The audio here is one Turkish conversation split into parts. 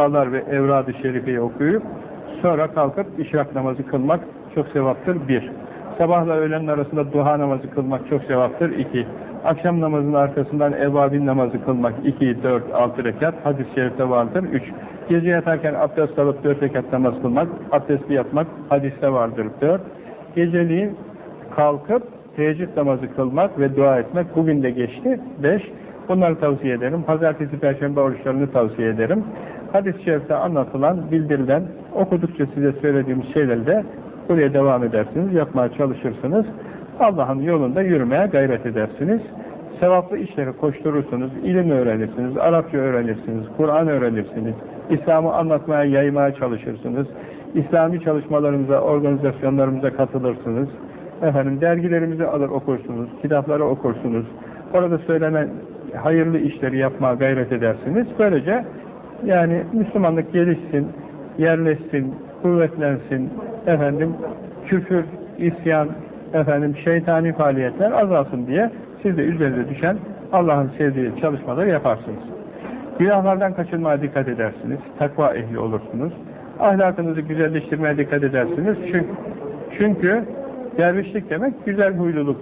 dualar ve evrad-ı şerifeyi okuyup sonra kalkıp işrak namazı kılmak çok sevaptır. Bir. Sabahla öğlen arasında duha namazı kılmak çok sevaptır. İki. Akşam namazının arkasından evvabin namazı kılmak 2, 4, 6 rekat hadis-i şerifte vardır. 3. Gece yatarken abdest alıp 4 rekat namaz kılmak, abdestli yatmak hadiste vardır. 4. Geceliğin kalkıp teheccüd namazı kılmak ve dua etmek bugün de geçti. 5. Bunları tavsiye ederim. Pazartesi, Perşembe oruçlarını tavsiye ederim. Hadis-i şerifte anlatılan, bildirilen, okudukça size söylediğimiz şeyleri de buraya devam edersiniz, yapmaya çalışırsınız. Allah'ın yolunda yürümeye gayret edersiniz. Sevaplı işleri koşturursunuz, ilim öğrenirsiniz, Arapça öğrenirsiniz, Kur'an öğrenirsiniz, İslam'ı anlatmaya, yaymaya çalışırsınız. İslami çalışmalarımıza, organizasyonlarımıza katılırsınız. Efendim dergilerimizi alır okursunuz, kitapları okursunuz. Orada söylenen hayırlı işleri yapmaya gayret edersiniz. Böylece yani Müslümanlık gelişsin, yerleşsin, kuvvetlensin, efendim küfür, isyan, efendim şeytani faaliyetler azalsın diye siz de üzerinde düşen Allah'ın sevdiği çalışmaları yaparsınız. Günahlardan kaçınmaya dikkat edersiniz. Takva ehli olursunuz. Ahlakınızı güzelleştirmeye dikkat edersiniz. Çünkü, çünkü dervişlik demek güzel huyluluk,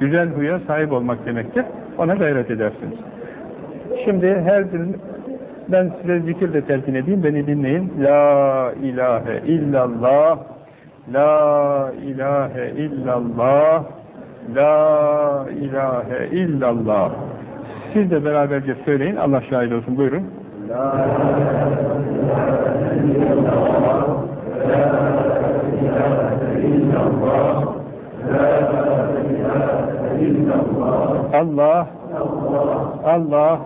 güzel huya sahip olmak demektir. Ona gayret edersiniz. Şimdi her bir ben size zikir de telkin edeyim, beni dinleyin. La ilahe illallah La ilahe illallah La ilahe illallah Siz de beraberce söyleyin. Allah şahit olsun. Buyurun. La ilahe illallah La ilahe illallah Allah Allah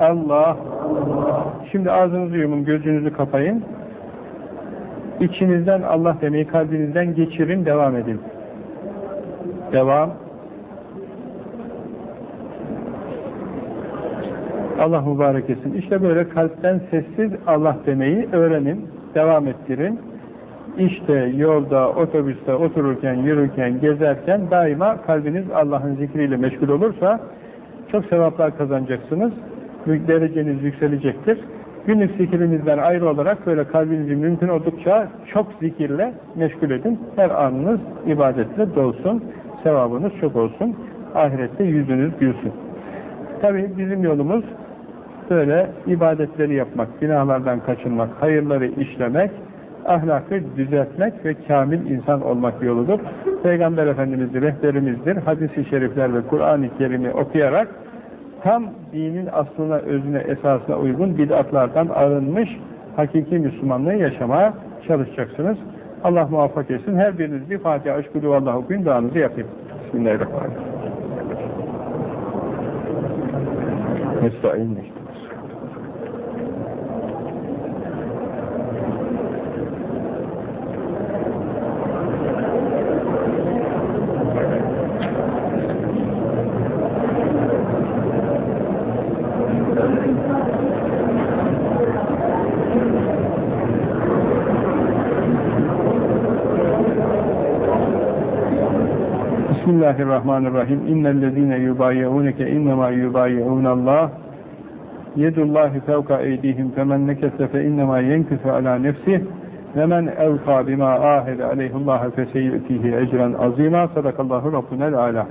Allah Şimdi ağzınızı yumun, gözünüzü kapayın. İçinizden Allah demeyi kalbinizden geçirin, devam edin. Devam. Allah mübarek etsin. İşte böyle kalpten sessiz Allah demeyi öğrenin, devam ettirin. İşte yolda, otobüste, otururken, yürürken, gezerken daima kalbiniz Allah'ın zikriyle meşgul olursa çok sevaplar kazanacaksınız. Dereceniz yükselecektir. Günlük zikrinizden ayrı olarak böyle kalbinizi mümkün oldukça çok zikirle meşgul edin. Her anınız ibadetle dolsun. Sevabınız çok olsun. Ahirette yüzünüz gülsün. Tabi bizim yolumuz böyle ibadetleri yapmak, günahlardan kaçınmak, hayırları işlemek, ahlakı düzeltmek ve kamil insan olmak yoludur. Peygamber Efendimiz rehberimizdir. Hadis-i şerifler ve Kur'an-ı Kerim'i okuyarak tam dinin aslına, özüne, esasına uygun bid'atlardan arınmış hakiki Müslümanlığı yaşamaya çalışacaksınız. Allah muvaffak etsin. Her biriniz bir Fatiha, Aşkulu Allah okuyun, duanızı yapayım. Bismillahirrahmanirrahim. Nesta'in Bismillahirrahmanirrahim. İnnellezîne yubayyi'ûneke innemâ yubayyi'ûnallâh yedullâhi fevka eydihim femen nekese fe innemâ yenküsü alâ nefsih ve men evfâ bimâ âhede aleyhullâhe feseyyü'tihi ecren azîmâ sadakallahu rabbunel âlâ.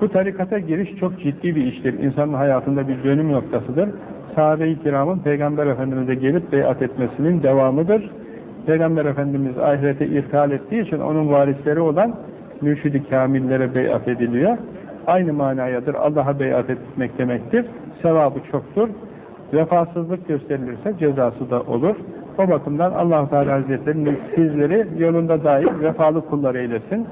Bu tarikata giriş çok ciddi bir iştir. İnsanın hayatında bir dönüm noktasıdır. Sahabe-i kiramın Peygamber Efendimiz'e gelip beyat etmesinin devamıdır. Peygamber Efendimiz ahirete irtihal ettiği için onun varisleri olan mürşidi kamillere beyat ediliyor. Aynı manayadır. Allah'a beyat etmek demektir. Sevabı çoktur. Vefasızlık gösterilirse cezası da olur. O bakımdan allah Teala Hazretleri sizleri yolunda dair vefalı kullar eylesin.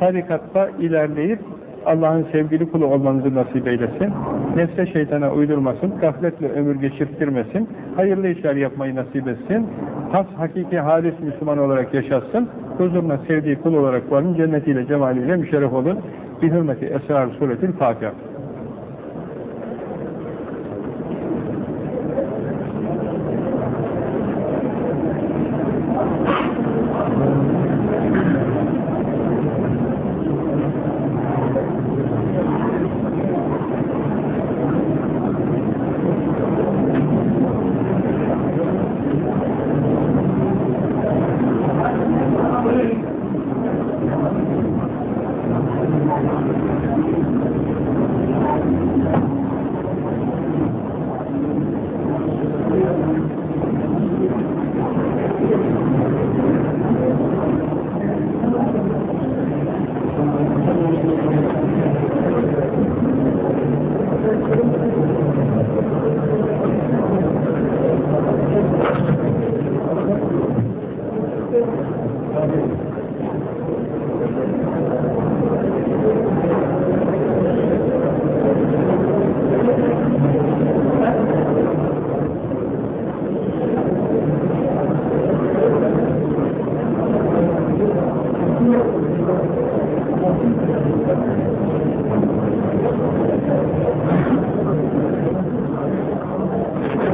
Tarikatta ilerleyip Allah'ın sevgili kulu olmanızı nasip eylesin. Nefse şeytana uydurmasın, gafletle ömür geçirttirmesin, hayırlı işler yapmayı nasip etsin. Has, hakiki, halis Müslüman olarak yaşasın. Huzuruna sevdiği kul olarak varın, cennetiyle, cemaliyle müşerref olun. Bir hürmeti Esrar Suretil Fatiha.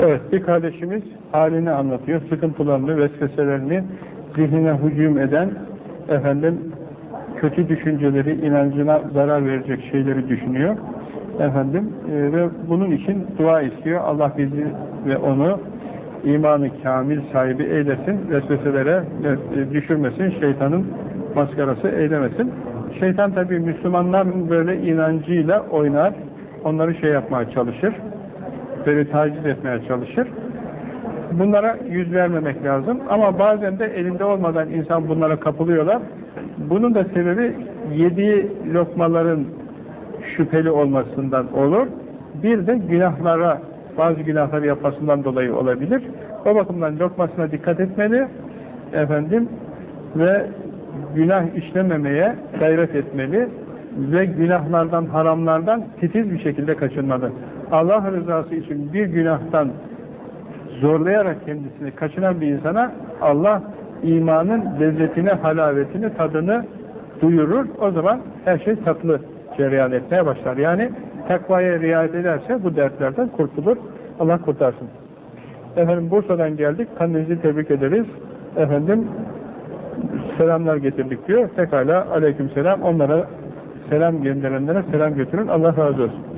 Evet, bir kardeşimiz halini anlatıyor, sıkıntılarını, vesveselerini, zihnine hücum eden, efendim, kötü düşünceleri, inancına zarar verecek şeyleri düşünüyor. Efendim, e, ve bunun için dua istiyor. Allah bizi ve onu imanı kamil sahibi eylesin, vesveselere e, düşürmesin, şeytanın maskarası eylemesin. Şeytan tabi Müslümanların böyle inancıyla oynar, onları şey yapmaya çalışır böyle taciz etmeye çalışır. Bunlara yüz vermemek lazım. Ama bazen de elinde olmadan insan bunlara kapılıyorlar. Bunun da sebebi yediği lokmaların şüpheli olmasından olur. Bir de günahlara, bazı günahları yapmasından dolayı olabilir. O bakımdan lokmasına dikkat etmeli. Efendim ve günah işlememeye gayret etmeli ve günahlardan, haramlardan titiz bir şekilde kaçınmalı. Allah rızası için bir günahtan zorlayarak kendisini kaçıran bir insana Allah imanın lezzetini, halavetini, tadını duyurur. O zaman her şey tatlı cereyan etmeye başlar. Yani takvaya riayet ederse bu dertlerden kurtulur. Allah kurtarsın. Efendim Bursa'dan geldik. Kendinizi tebrik ederiz. Efendim selamlar getirdik diyor. Pekala aleyküm selam. Onlara selam gönderenlere selam götürün. Allah razı olsun.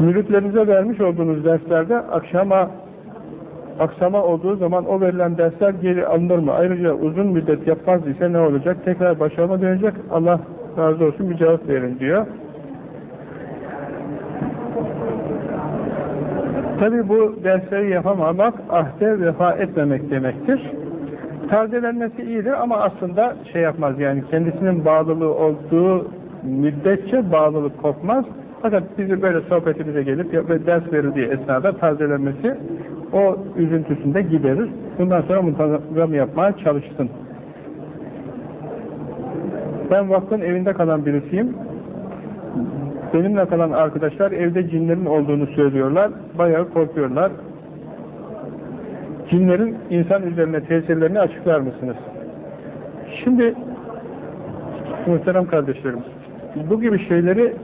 Müritlerinize vermiş olduğunuz derslerde akşama aksama olduğu zaman o verilen dersler geri alınır mı? Ayrıca uzun müddet yapmaz ise ne olacak? Tekrar başarıma dönecek. Allah razı olsun bir cevap verin diyor. Tabi bu dersleri yapamamak ahde vefa etmemek demektir. Tazelenmesi iyidir ama aslında şey yapmaz yani kendisinin bağlılığı olduğu müddetçe bağlılık kopmaz. Fakat bizi böyle sohbetimize gelip ve ders verildiği esnada tazelenmesi o üzüntüsünde giderir. Bundan sonra muntazam yapmaya çalışsın. Ben vakfın evinde kalan birisiyim. Benimle kalan arkadaşlar evde cinlerin olduğunu söylüyorlar. Bayağı korkuyorlar. Cinlerin insan üzerine tesirlerini açıklar mısınız? Şimdi muhterem kardeşlerim bu gibi şeyleri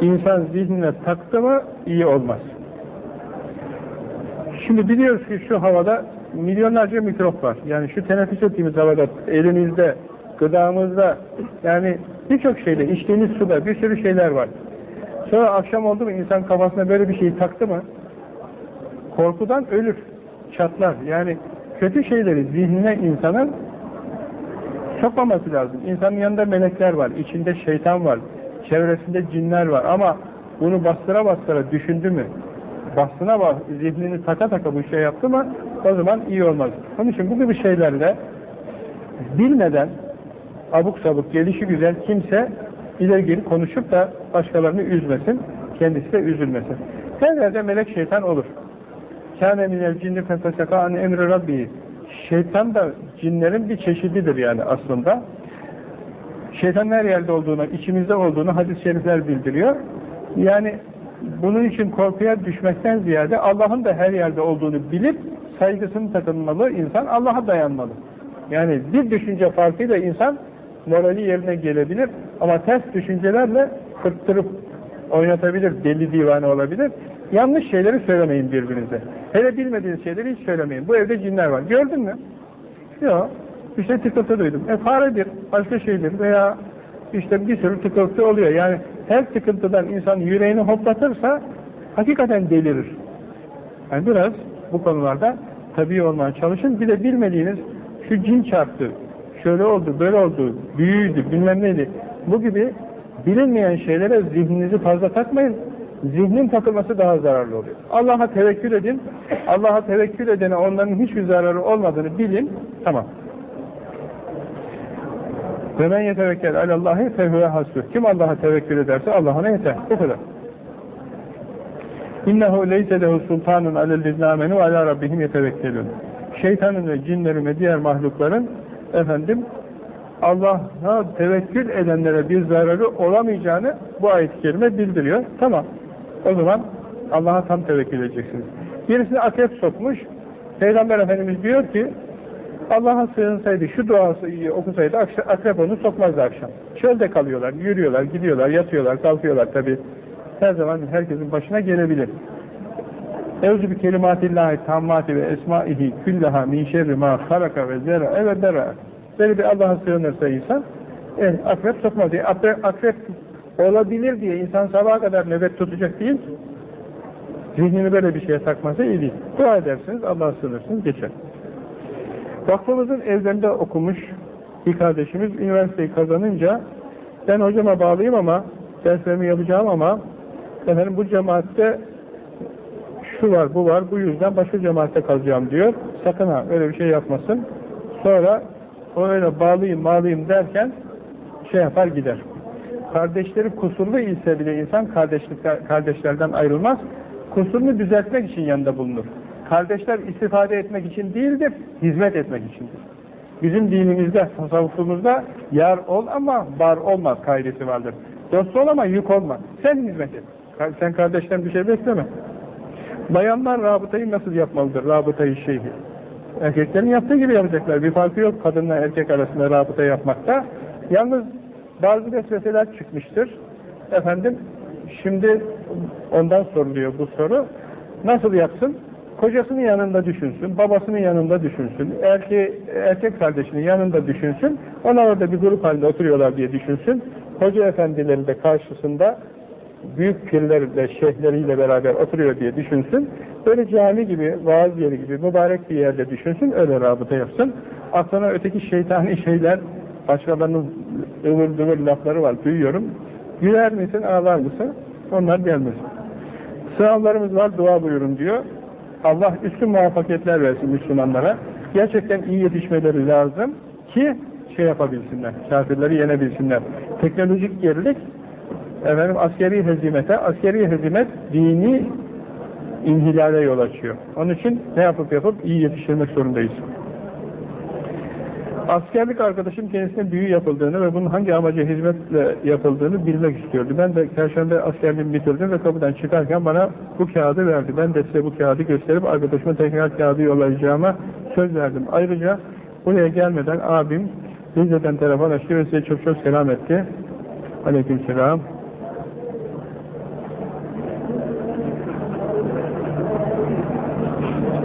insan zihnine taktı mı iyi olmaz. Şimdi biliyoruz ki şu havada milyonlarca mikrop var. Yani şu teneffüs ettiğimiz havada elimizde, gıdamızda yani birçok şeyde, içtiğimiz suda bir sürü şeyler var. Sonra akşam oldu mu insan kafasına böyle bir şeyi taktı mı korkudan ölür, çatlar. Yani kötü şeyleri zihnine insanın sokmaması lazım. İnsanın yanında melekler var, içinde şeytan var, çevresinde cinler var ama bunu bastıra bastıra düşündü mü, bastına bak, zihnini taka taka bu şey yaptı mı o zaman iyi olmaz. Onun için bu gibi şeylerle bilmeden abuk sabuk, gelişi güzel kimse ileri geri konuşup da başkalarını üzmesin, kendisi de üzülmesin. Her yerde melek şeytan olur. Kâne minel cinni fefeseka an emri rabbi. Şeytan da cinlerin bir çeşididir yani aslında. Şeytan her yerde olduğunu, içimizde olduğunu hadis-i şerifler bildiriyor. Yani bunun için korkuya düşmekten ziyade Allah'ın da her yerde olduğunu bilip saygısını takınmalı, insan Allah'a dayanmalı. Yani bir düşünce farkıyla insan morali yerine gelebilir ama ters düşüncelerle kırptırıp oynatabilir, deli divane olabilir. Yanlış şeyleri söylemeyin birbirinize. Hele bilmediğiniz şeyleri hiç söylemeyin. Bu evde cinler var. Gördün mü? Yok. İşte tıkırtı duydum. E faredir, başka şeydir veya işte bir sürü tıkırtı oluyor. Yani her tıkıntıdan insan yüreğini hoplatırsa hakikaten delirir. Yani biraz bu konularda tabii olmaya çalışın. Bir de bilmediğiniz şu cin çarptı, şöyle oldu, böyle oldu, büyüydü, bilmem neydi. Bu gibi bilinmeyen şeylere zihninizi fazla takmayın. Zihnin takılması daha zararlı oluyor. Allah'a tevekkül edin. Allah'a tevekkül edene onların hiçbir zararı olmadığını bilin. Tamam. Ve men yetevekkel alallahi fehüve hasbuh. Kim Allah'a tevekkül ederse Allah'ına yeter. Bu kadar. İnnehu leyse lehu sultanun alellezine ve ala rabbihim yetevekkelun. Şeytanın ve cinlerin ve diğer mahlukların efendim Allah'a tevekkül edenlere bir zararı olamayacağını bu ayet-i kerime bildiriyor. Tamam. O zaman Allah'a tam tevekkül edeceksiniz. Birisini akrep sokmuş. Peygamber Efendimiz diyor ki Allah'a sığınsaydı, şu duası okusaydı akrep onu sokmazdı akşam. Çölde kalıyorlar, yürüyorlar, gidiyorlar, yatıyorlar, kalkıyorlar tabi. Her zaman herkesin başına gelebilir. Evzu bi kelimatillahi tammati ve esmaihi küllaha min şerri ma halaka ve zera evet dera. Böyle bir Allah'a sığınırsa insan e, akrep sokmaz diye. Akrep, akrep olabilir diye insan sabaha kadar nöbet tutacak değil Zihnini böyle bir şeye takması iyi değil. Dua edersiniz, Allah'a sığınırsınız, geçer. Vakfımızın evlerinde okumuş bir kardeşimiz üniversiteyi kazanınca ben hocama bağlıyım ama derslerimi yapacağım ama efendim bu cemaatte şu var bu var bu yüzden başka cemaatte kalacağım diyor. Sakın ha öyle bir şey yapmasın. Sonra o öyle bağlıyım bağlıyım derken şey yapar gider. Kardeşleri kusurlu ise bile insan kardeşlerden ayrılmaz. Kusurunu düzeltmek için yanında bulunur. Kardeşler istifade etmek için değildir, hizmet etmek içindir. Bizim dinimizde, tasavvufumuzda yar ol ama bar olmaz kaidesi vardır. Dost ol ama yük olma. Sen hizmet et. Sen kardeşten bir şey bekleme. Bayanlar rabıtayı nasıl yapmalıdır? Rabıtayı şeyhi. Erkeklerin yaptığı gibi yapacaklar. Bir farkı yok kadınla erkek arasında rabıta yapmakta. Yalnız bazı vesveseler çıkmıştır. Efendim, şimdi ondan soruluyor bu soru. Nasıl yapsın? Kocasının yanında düşünsün, babasının yanında düşünsün, erke, erkek kardeşinin yanında düşünsün, onlar orada bir grup halinde oturuyorlar diye düşünsün. Hoca efendileri de karşısında büyük pirlerle, şeyhleriyle beraber oturuyor diye düşünsün. Böyle cami gibi, vaaz yeri gibi mübarek bir yerde düşünsün, öyle rabıta yapsın. Aklına öteki şeytani şeyler, başkalarının ıvır dıvır lafları var, duyuyorum. Güler misin, ağlar mısın? Onlar gelmesin. Sınavlarımız var, dua buyurun diyor. Allah üstün muvaffakiyetler versin Müslümanlara. Gerçekten iyi yetişmeleri lazım ki şey yapabilsinler, kafirleri yenebilsinler. Teknolojik gerilik efendim askeri hezimete, askeri hezimet dini inhilale yol açıyor. Onun için ne yapıp yapıp iyi yetiştirmek zorundayız. Askerlik arkadaşım kendisine büyü yapıldığını ve bunun hangi amaca hizmetle yapıldığını bilmek istiyordu. Ben de Perşembe askerliğimi bitirdim ve kapıdan çıkarken bana bu kağıdı verdi. Ben de size bu kağıdı gösterip arkadaşıma tekrar kağıdı yollayacağıma söz verdim. Ayrıca buraya gelmeden abim Rize'den telefon açtı ve size çok çok selam etti. Aleyküm selam.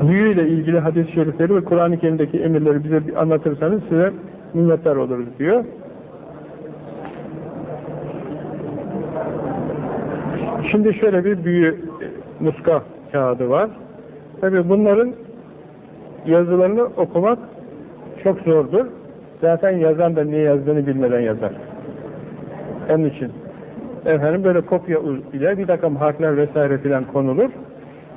Büyüyle ilgili hadis-i şerifleri ve Kur'an-ı Kerim'deki emirleri bize anlatırsanız size minnettar oluruz diyor. Şimdi şöyle bir büyü muska kağıdı var. Tabi bunların yazılarını okumak çok zordur. Zaten yazan da niye yazdığını bilmeden yazar. Onun için efendim böyle kopya ile bir takım harfler vesaire filan konulur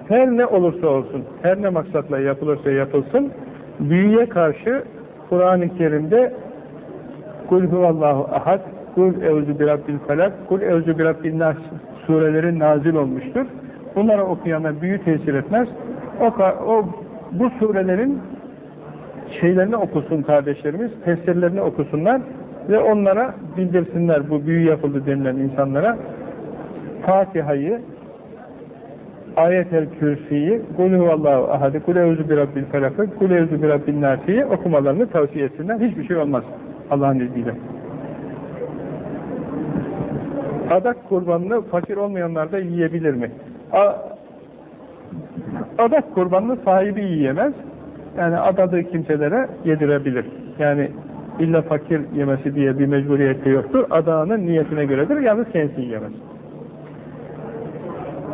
her ne olursa olsun, her ne maksatla yapılırsa yapılsın, büyüye karşı Kur'an-ı Kerim'de Kul huvallahu ahad, Kul evzu birabbil felak, Kul evzu birabbil nas sureleri nazil olmuştur. Bunları okuyana büyü tesir etmez. O, o bu surelerin şeylerini okusun kardeşlerimiz, tefsirlerini okusunlar ve onlara bildirsinler bu büyü yapıldı denilen insanlara. Fatiha'yı, Ayet-el Kürsi'yi, Kul huvallahu ahadi, Kul evzu bi rabbil felakı, Kul evzu bi rabbin nasi'yi okumalarını tavsiye etsinler. Hiçbir şey olmaz Allah'ın izniyle. Adak kurbanını fakir olmayanlar da yiyebilir mi? A adak kurbanını sahibi yiyemez. Yani adadığı kimselere yedirebilir. Yani illa fakir yemesi diye bir mecburiyeti yoktur. Adağının niyetine göredir. Yalnız kendisi yiyemez.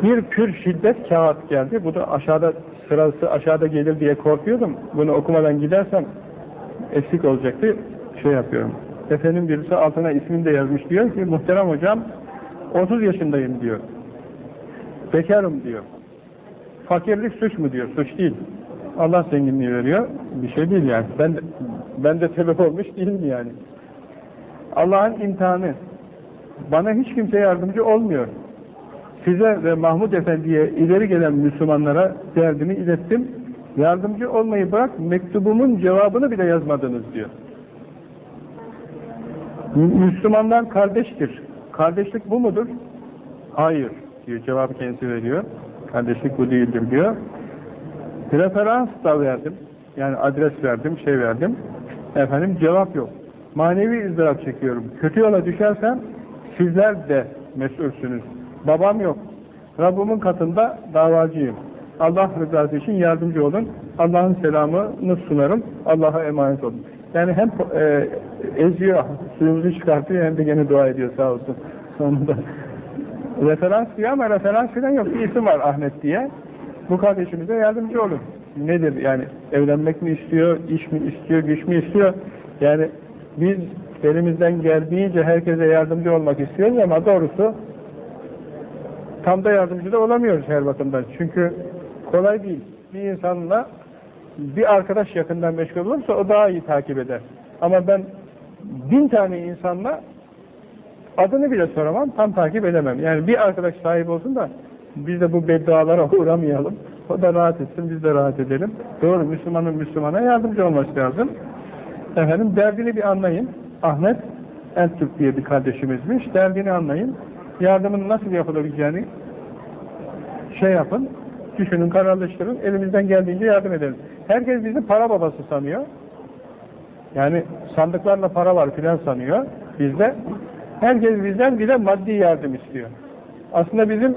Bir pür şiddet kağıt geldi. Bu da aşağıda sırası aşağıda gelir diye korkuyordum. Bunu okumadan gidersem eksik olacaktı. Şey yapıyorum. Efendim birisi altına ismini de yazmış diyor ki muhterem hocam 30 yaşındayım diyor. Bekarım diyor. Fakirlik suç mu diyor. Suç değil. Allah zenginliği veriyor. Bir şey değil yani. Ben de, ben de sebep olmuş değilim yani. Allah'ın imtihanı. Bana hiç kimse yardımcı olmuyor. Size ve Mahmud Efendi'ye ileri gelen Müslümanlara derdimi ilettim. Yardımcı olmayı bırak, mektubumun cevabını bile yazmadınız diyor. Müslümanlar kardeştir. Kardeşlik bu mudur? Hayır diyor. Cevabı kendisi veriyor. Kardeşlik bu değildir diyor. Referans da verdim. Yani adres verdim, şey verdim. Efendim cevap yok. Manevi ızdırap çekiyorum. Kötü yola düşersem sizler de mesulsünüz. Babam yok. Rabbimin katında davacıyım. Allah rızası için yardımcı olun. Allah'ın selamını sunarım. Allah'a emanet olun. Yani hem e, eziyor, suyumuzu çıkartıyor hem de gene dua ediyor sağ olsun. Sonunda. Referans diyor ama referans falan yok. Bir isim var Ahmet diye. Bu kardeşimize yardımcı olun. Nedir yani? Evlenmek mi istiyor, iş mi istiyor, güç mü istiyor? Yani biz elimizden geldiğince herkese yardımcı olmak istiyoruz ama doğrusu tam da yardımcı da olamıyoruz her bakımdan. Çünkü kolay değil. Bir insanla bir arkadaş yakından meşgul olursa o daha iyi takip eder. Ama ben bin tane insanla adını bile soramam, tam takip edemem. Yani bir arkadaş sahip olsun da biz de bu beddualara uğramayalım. O da rahat etsin, biz de rahat edelim. Doğru, Müslümanın Müslümana yardımcı olması lazım. Efendim, derdini bir anlayın. Ahmet Eltürk diye bir kardeşimizmiş. Derdini anlayın. Yardımın nasıl yapılabileceğini şey yapın, düşünün, kararlaştırın. Elimizden geldiğince yardım edelim. Herkes bizi para babası sanıyor. Yani sandıklarla para var filan sanıyor bizde. Herkes bizden bir de maddi yardım istiyor. Aslında bizim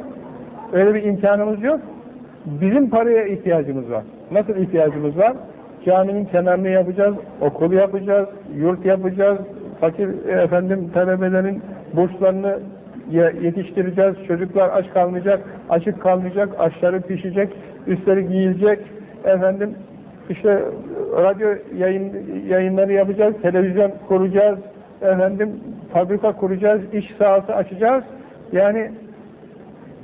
öyle bir imkanımız yok. Bizim paraya ihtiyacımız var. Nasıl ihtiyacımız var? Caminin kenarını yapacağız, okul yapacağız, yurt yapacağız, fakir efendim talebelerin burslarını yetiştireceğiz, çocuklar aç kalmayacak, açık kalmayacak, açları pişecek, üstleri giyilecek, efendim işte radyo yayın, yayınları yapacağız, televizyon kuracağız, efendim fabrika kuracağız, iş sahası açacağız. Yani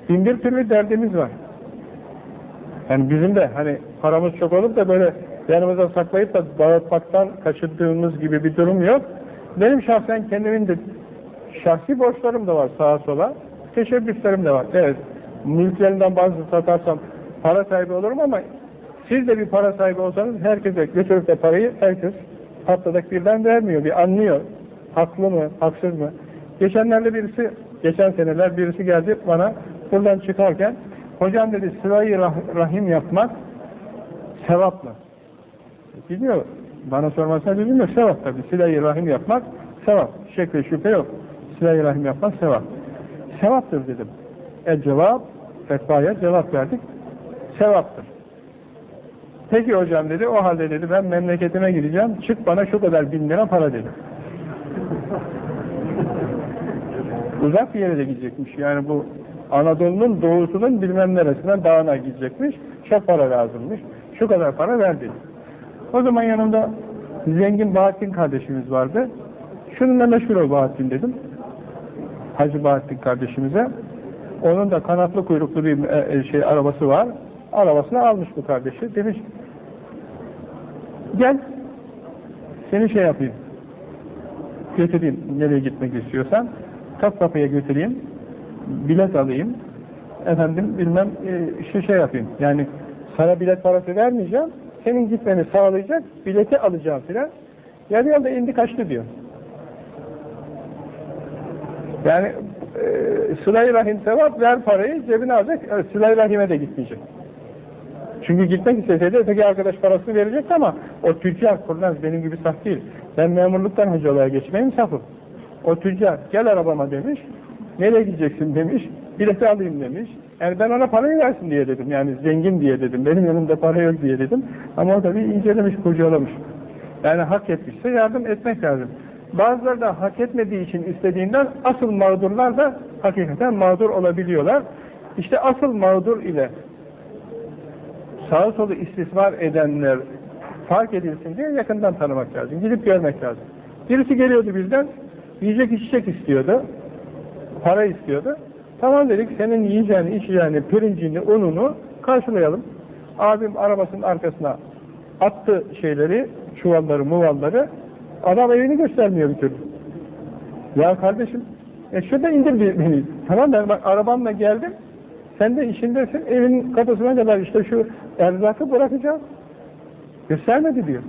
bin bir türlü derdimiz var. Yani bizim de hani paramız çok olup da böyle yanımıza saklayıp da dağıtmaktan kaçırdığımız gibi bir durum yok. Benim şahsen kendimin de şahsi borçlarım da var sağa sola. Teşebbüslerim de var. Evet. Mülklerinden bazı satarsam para sahibi olurum ama siz de bir para sahibi olsanız herkese götürüp de parayı herkes haftadak birden vermiyor. Bir anlıyor. Haklı mı? Haksız mı? Geçenlerde birisi, geçen seneler birisi geldi bana buradan çıkarken hocam dedi sıvayı rahim yapmak sevap mı? Biliyor. Bana sormasına ya sevap tabi. Silah-i rahim yapmak sevap. Şek ve şüphe yok. Silah-i rahim yapmak sevap. Sevaptır dedim. E cevap, fetvaya cevap verdik. Sevaptır. Peki hocam dedi, o halde dedi ben memleketime gideceğim, çık bana şu kadar bin lira para dedi. Uzak bir yere de gidecekmiş. Yani bu Anadolu'nun doğusunun bilmem neresinden dağına gidecekmiş. Çok para lazımmış. Şu kadar para verdi. O zaman yanımda zengin Bahattin kardeşimiz vardı. Şununla meşgul ol Bahattin dedim. Hacı Bahattin kardeşimize. Onun da kanatlı kuyruklu bir e, e, şey arabası var. Arabasını almış bu kardeşi. Demiş gel seni şey yapayım. Götüreyim. Nereye gitmek istiyorsan. Topkapı'ya götüreyim. Bilet alayım. Efendim bilmem e, şu şey yapayım. Yani sana bilet parası vermeyeceğim. Senin gitmeni sağlayacak bileti alacağım filan. Yarı yolda indi kaçtı diyor yani e, sıla rahim sevap ver parayı cebine alacak e, sıla rahime de gitmeyecek çünkü gitmek isteseydi öteki arkadaş parasını verecek ama o tüccar kurnaz benim gibi saf değil. Ben memurluktan hocalığa geçmeyeyim safım. O tüccar gel arabama demiş. Nereye gideceksin demiş. Bileti alayım demiş. Yani ben ona parayı versin diye dedim. Yani zengin diye dedim. Benim yanımda para yok diye dedim. Ama o da bir incelemiş, kurcalamış. Yani hak etmişse yardım etmek lazım. Bazıları da hak etmediği için istediğinden asıl mağdurlar da hakikaten mağdur olabiliyorlar. İşte asıl mağdur ile sağa solu istismar edenler fark edilsin diye yakından tanımak lazım. Gidip görmek lazım. Birisi geliyordu bizden, yiyecek içecek istiyordu, para istiyordu. Tamam dedik, senin yiyeceğini, içeceğini, pirincini, ununu karşılayalım. Abim arabasının arkasına attı şeyleri, çuvalları, muvalları. Adam evini göstermiyor bir türlü. Ya kardeşim, e şurada indir beni. Tamam ben bak arabamla geldim. Sen de işindesin, evin kapısına kadar işte şu erzakı bırakacağız. Göstermedi diyor.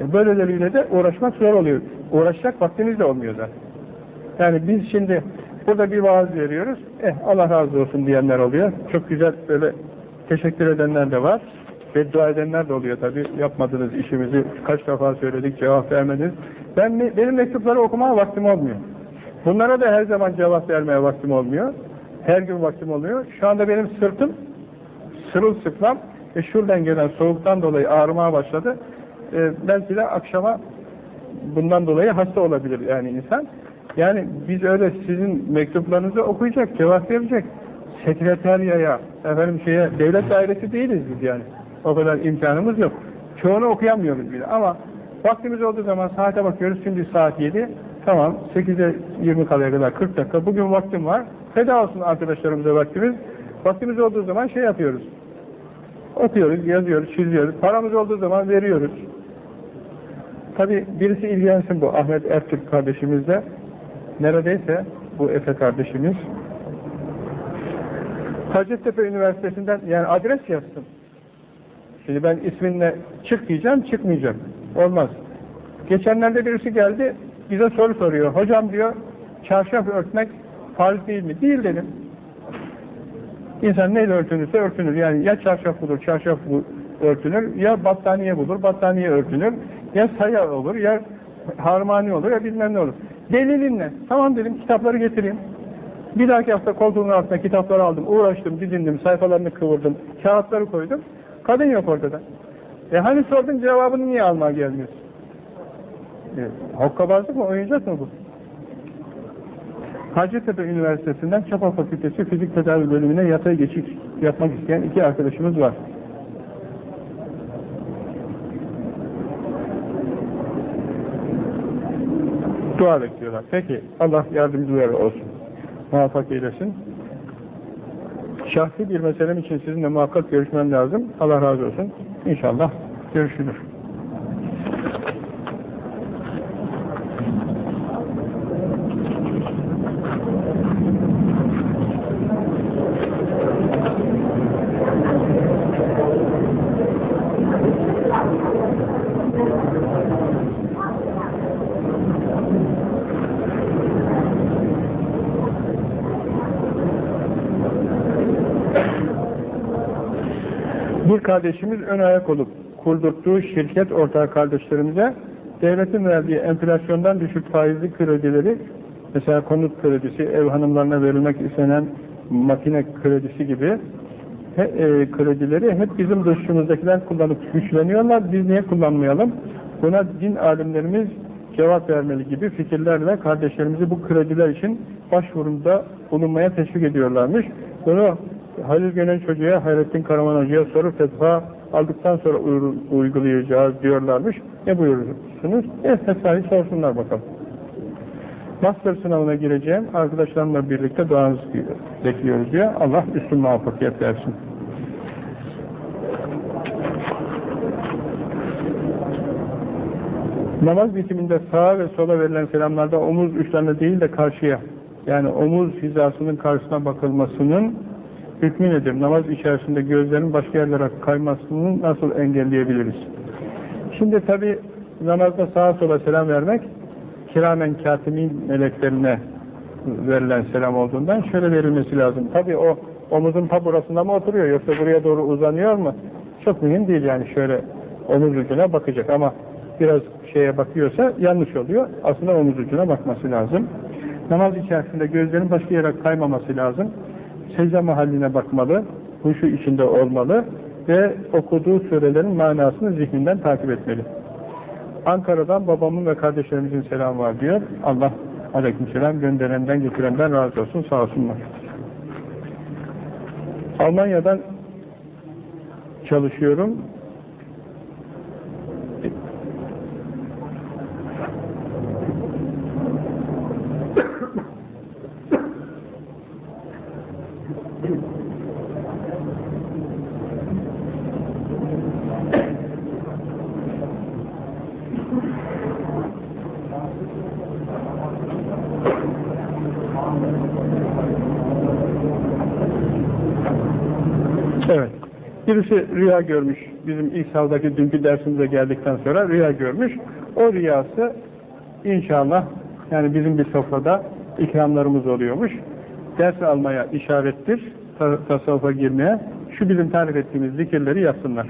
E böyleleriyle de uğraşmak zor oluyor. Uğraşacak vaktimiz de olmuyor zaten. Yani biz şimdi burada bir vaaz veriyoruz. Eh Allah razı olsun diyenler oluyor. Çok güzel böyle teşekkür edenler de var. Beddua edenler de oluyor tabi. Yapmadınız işimizi kaç defa söyledik cevap vermediniz. Ben benim mektupları okumaya vaktim olmuyor. Bunlara da her zaman cevap vermeye vaktim olmuyor. Her gün vaktim oluyor. Şu anda benim sırtım sırılsıklam ve şuradan gelen soğuktan dolayı ağrımaya başladı. Ee, belki de akşama bundan dolayı hasta olabilir yani insan. Yani biz öyle sizin mektuplarınızı okuyacak, cevap verecek. Sekreteryaya, efendim şeye, devlet dairesi değiliz biz yani. O kadar imkanımız yok. Çoğunu okuyamıyoruz bile ama vaktimiz olduğu zaman saate bakıyoruz. Şimdi saat 7. Tamam 8'e 20 kalaya kadar 40 dakika. Bugün vaktim var. Feda olsun arkadaşlarımıza vaktimiz. Vaktimiz olduğu zaman şey yapıyoruz. Okuyoruz, yazıyoruz, çiziyoruz. Paramız olduğu zaman veriyoruz. Tabi birisi ilgilensin bu Ahmet Ertürk kardeşimizle. Neredeyse bu Efe kardeşimiz. Hacettepe Üniversitesi'nden yani adres yazsın. Şimdi ben isminle çık diyeceğim, çıkmayacağım. Olmaz. Geçenlerde birisi geldi, bize soru soruyor. Hocam diyor, çarşaf örtmek farz değil mi? Değil dedim. İnsan neyle örtünürse örtünür. Yani ya çarşaf bulur, çarşaf örtünür, ya battaniye bulur, battaniye örtünür, ya saya olur, ya harmani olur, ya bilmem ne olur. Delilin ne? Tamam dedim, kitapları getireyim. Bir dahaki hafta koltuğumun altına kitapları aldım, uğraştım, didindim, sayfalarını kıvırdım, kağıtları koydum. Kadın yok ortada. E hani sordun cevabını niye almaya gelmiyorsun? E, hokkabazlık mı, oyuncak mı bu? Hacettepe Üniversitesi'nden Çapa Fakültesi Fizik Tedavi Bölümüne yatay geçiş yapmak isteyen iki arkadaşımız var. Dua bekliyorlar. Peki, Allah yardımcıları olsun. Muvaffak eylesin. Şahsi bir meselem için sizinle muhakkak görüşmem lazım. Allah razı olsun. İnşallah görüşülür. Bir kardeşimiz ön ayak olup kurdurttuğu şirket ortağı kardeşlerimize devletin verdiği enflasyondan düşük faizli kredileri mesela konut kredisi, ev hanımlarına verilmek istenen makine kredisi gibi he, e, kredileri hep bizim dışımızdakiler kullanıp güçleniyorlar. Biz niye kullanmayalım? Buna din alimlerimiz cevap vermeli gibi fikirlerle kardeşlerimizi bu krediler için başvurunda bulunmaya teşvik ediyorlarmış. Bunu Halil Gönül çocuğa, Hayrettin Karaman Hoca'ya soru fetva aldıktan sonra uygulayacağız diyorlarmış. Ne buyurursunuz? E fetvayı sorsunlar bakalım. Master sınavına gireceğim. Arkadaşlarımla birlikte duanızı bekliyoruz diyor. Allah üstün muvaffakiyet versin. Namaz bitiminde sağa ve sola verilen selamlarda omuz uçlarına değil de karşıya yani omuz hizasının karşısına bakılmasının hükmü nedir? Namaz içerisinde gözlerin başka yerlere kaymasını nasıl engelleyebiliriz? Şimdi tabi namazda sağa sola selam vermek kiramen katimin meleklerine verilen selam olduğundan şöyle verilmesi lazım. Tabi o omuzun ta burasında mı oturuyor yoksa buraya doğru uzanıyor mu? Çok mühim değil yani şöyle omuz ucuna bakacak ama biraz şeye bakıyorsa yanlış oluyor. Aslında omuz ucuna bakması lazım. Namaz içerisinde gözlerin başka yere kaymaması lazım. Secde mahalline bakmalı, huşu içinde olmalı ve okuduğu surelerin manasını zihninden takip etmeli. Ankara'dan babamın ve kardeşlerimizin selamı var diyor. Allah aleykümselam gönderenden getirenden razı olsun sağ olsunlar. Almanya'dan çalışıyorum. Evet. Birisi rüya görmüş. Bizim ilk saldaki dünkü dersimize geldikten sonra rüya görmüş. O rüyası inşallah yani bizim bir sofrada ikramlarımız oluyormuş. Ders almaya işarettir. Ta tasavvufa girmeye. Şu bizim tarif ettiğimiz zikirleri yapsınlar.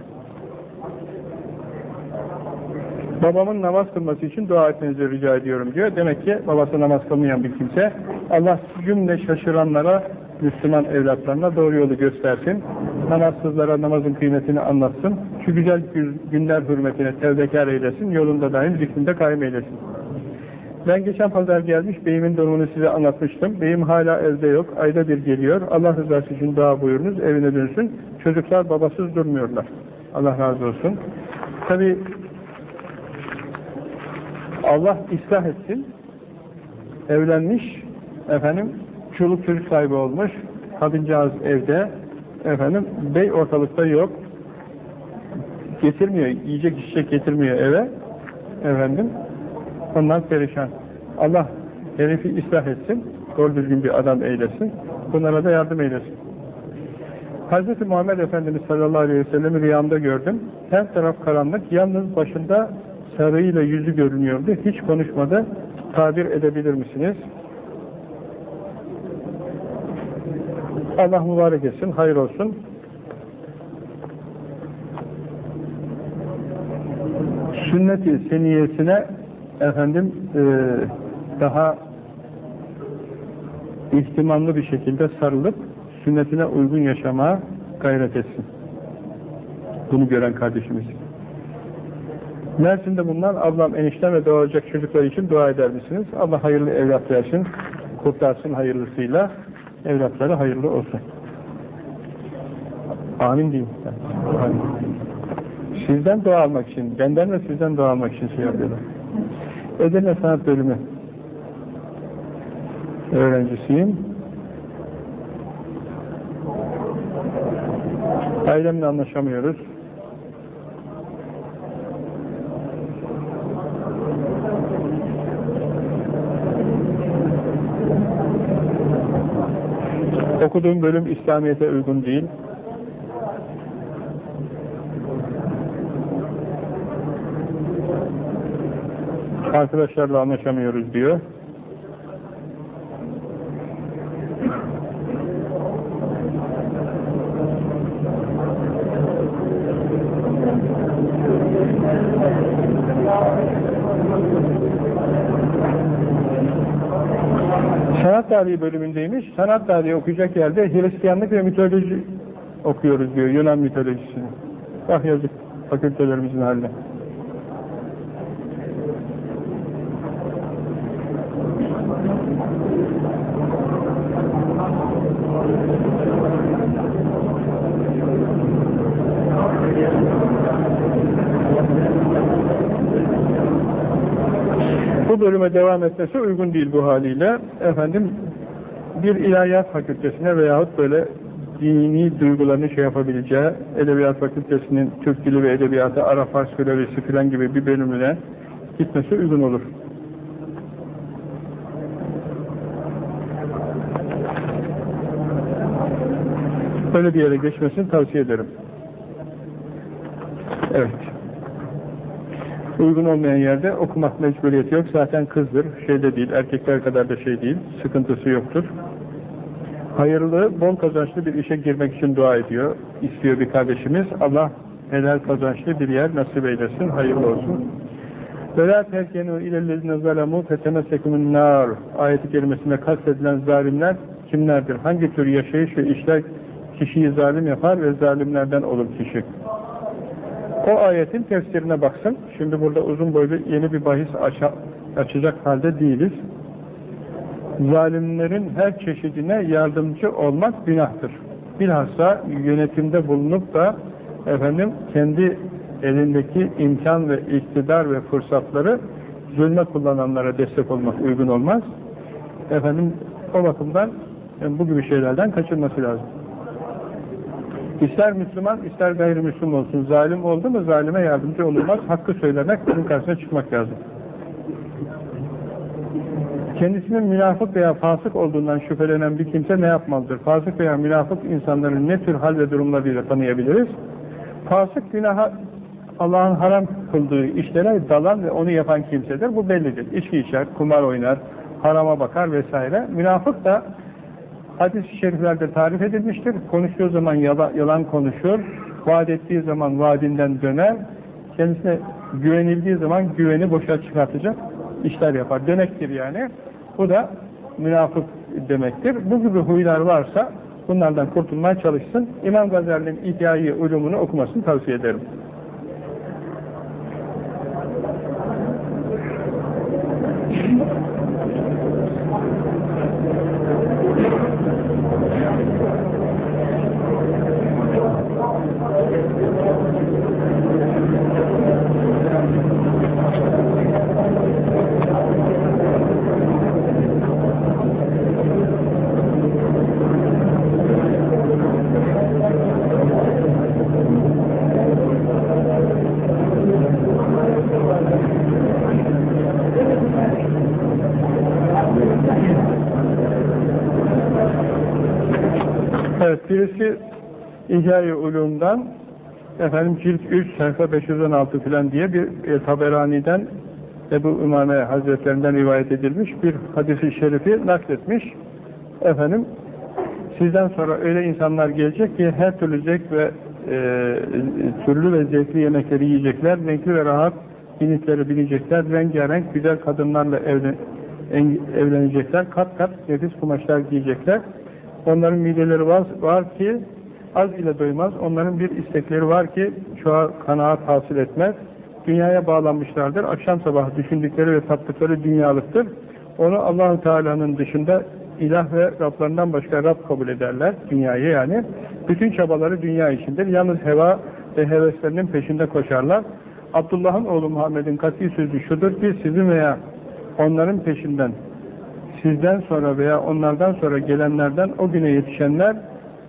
Babamın namaz kılması için dua etmenizi rica ediyorum diyor. Demek ki babası namaz kılmayan bir kimse. Allah cümle şaşıranlara, Müslüman evlatlarına doğru yolu göstersin. Namazsızlara namazın kıymetini anlatsın. Şu güzel günler hürmetine tevbekar eylesin. Yolunda daim zikrinde kaim eylesin. Ben geçen pazar gelmiş, beyimin durumunu size anlatmıştım. Beyim hala evde yok, ayda bir geliyor. Allah rızası için dua buyurunuz, evine dönsün. Çocuklar babasız durmuyorlar. Allah razı olsun. Tabi Allah ıslah etsin. Evlenmiş, efendim, çoluk çocuk sahibi olmuş, kadıncağız evde, efendim, bey ortalıkta yok, getirmiyor, yiyecek içecek getirmiyor eve, efendim, ondan perişan. Allah herifi ıslah etsin, doğru düzgün bir adam eylesin, bunlara da yardım eylesin. Hz. Muhammed Efendimiz sallallahu aleyhi ve sellem'i rüyamda gördüm. Her taraf karanlık, yalnız başında sarığıyla yüzü görünüyordu. Hiç konuşmadı. Tabir edebilir misiniz? Allah mübarek etsin, hayır olsun. Sünnet-i seniyesine efendim e, daha ihtimamlı bir şekilde sarılıp sünnetine uygun yaşamaya gayret etsin. Bunu gören kardeşimiz. Mersin'de bulunan ablam, eniştem ve doğacak çocuklar için dua eder misiniz? Allah hayırlı evlat versin, kurtarsın hayırlısıyla, evlatları hayırlı olsun. Amin diyeyim. Sizden dua almak için, benden ve sizden dua almak için şey yapıyorlar. Edirne Sanat Bölümü öğrencisiyim. Ailemle anlaşamıyoruz. Okuduğum bölüm İslamiyet'e uygun değil. Arkadaşlarla anlaşamıyoruz diyor. Sanat tarihi bölümündeymiş. Sanat tarihi okuyacak yerde Hristiyanlık ve mitoloji okuyoruz diyor. Yunan mitolojisini. Bak yazık fakültelerimizin haline. Bu bölüme devam etmesi uygun değil bu haliyle. Efendim bir ilahiyat fakültesine veyahut böyle dini duygularını şey yapabileceği edebiyat fakültesinin Türk dili ve edebiyatı, Arap Fars filolojisi filan gibi bir bölümüne gitmesi uygun olur. Böyle bir yere geçmesini tavsiye ederim. Evet uygun olmayan yerde okumak mecburiyeti yok. Zaten kızdır, şeyde değil, erkekler kadar da şey değil, sıkıntısı yoktur. Hayırlı, bol kazançlı bir işe girmek için dua ediyor, istiyor bir kardeşimiz. Allah helal kazançlı bir yer nasip eylesin, hayırlı olsun. وَلَا تَرْكَنُوا اِلَى الَّذِينَ ظَلَمُوا فَتَمَسَّكُمُ النَّارِ Ayeti kelimesinde kastedilen zalimler kimlerdir? Hangi tür yaşayış ve işler kişiyi zalim yapar ve zalimlerden olur kişi? O ayetin tefsirine baksın. Şimdi burada uzun boylu yeni bir bahis aça, açacak halde değiliz. Zalimlerin her çeşidine yardımcı olmak günahtır. Bilhassa yönetimde bulunup da efendim kendi elindeki imkan ve iktidar ve fırsatları zulme kullananlara destek olmak uygun olmaz. Efendim o bakımdan yani bu gibi şeylerden kaçınması lazım. İster Müslüman, ister gayrimüslim olsun. Zalim oldu mu zalime yardımcı olunmaz. Hakkı söylemek, bunun karşısına çıkmak lazım. Kendisinin münafık veya fasık olduğundan şüphelenen bir kimse ne yapmalıdır? Fasık veya münafık insanların ne tür hal ve durumlarıyla tanıyabiliriz? Fasık günaha Allah'ın haram kıldığı işlere dalan ve onu yapan kimsedir. Bu bellidir. İçki içer, kumar oynar, harama bakar vesaire. Münafık da hadis-i şeriflerde tarif edilmiştir. Konuştuğu zaman yalan, yalan konuşur, vaat ettiği zaman vaadinden döner, kendisine güvenildiği zaman güveni boşa çıkartacak işler yapar. Dönektir yani. Bu da münafık demektir. Bu gibi huylar varsa bunlardan kurtulmaya çalışsın. İmam Gazali'nin İhya'yı ulumunu okumasını tavsiye ederim. Evet, birisi İhya-i Ulum'dan efendim cilt 3 sayfa 516 filan diye bir e, Taberani'den Ebu Ümame Hazretlerinden rivayet edilmiş bir hadisi şerifi nakletmiş. Efendim sizden sonra öyle insanlar gelecek ki her türlü zevk ve e, türlü ve zevkli yemekleri yiyecekler, renkli ve rahat binitleri binecekler, rengarenk güzel kadınlarla evlen, evlenecekler, kat kat nefis kumaşlar giyecekler. Onların mideleri var, var ki az ile doymaz. Onların bir istekleri var ki çoğa kanaat hasıl etmez. Dünyaya bağlanmışlardır. Akşam sabah düşündükleri ve tattıkları dünyalıktır. Onu Allahu Teala'nın dışında ilah ve Rablarından başka Rab kabul ederler. Dünyayı yani. Bütün çabaları dünya içindir. Yalnız heva ve heveslerinin peşinde koşarlar. Abdullah'ın oğlu Muhammed'in kat'i sözü şudur. Biz sizin veya onların peşinden sizden sonra veya onlardan sonra gelenlerden o güne yetişenler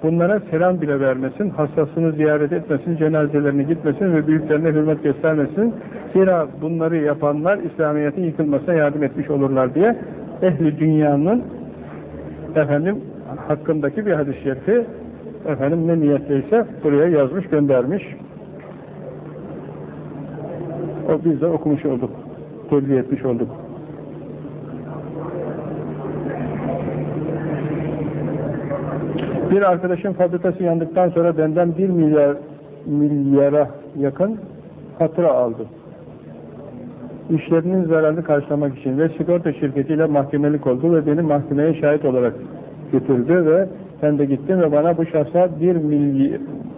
bunlara selam bile vermesin, hastasını ziyaret etmesin, cenazelerini gitmesin ve büyüklerine hürmet göstermesin. Zira bunları yapanlar İslamiyet'in yıkılmasına yardım etmiş olurlar diye ehli dünyanın efendim hakkındaki bir hadis-i şerifi efendim ne niyetleyse buraya yazmış göndermiş. O biz de okumuş olduk. Tebliğ etmiş olduk. Bir arkadaşın fabrikası yandıktan sonra benden bir milyar milyara yakın fatura aldı. İşlerinin zararını karşılamak için ve sigorta şirketiyle mahkemelik oldu ve beni mahkemeye şahit olarak götürdü ve ben de gittim ve bana bu şahsa bir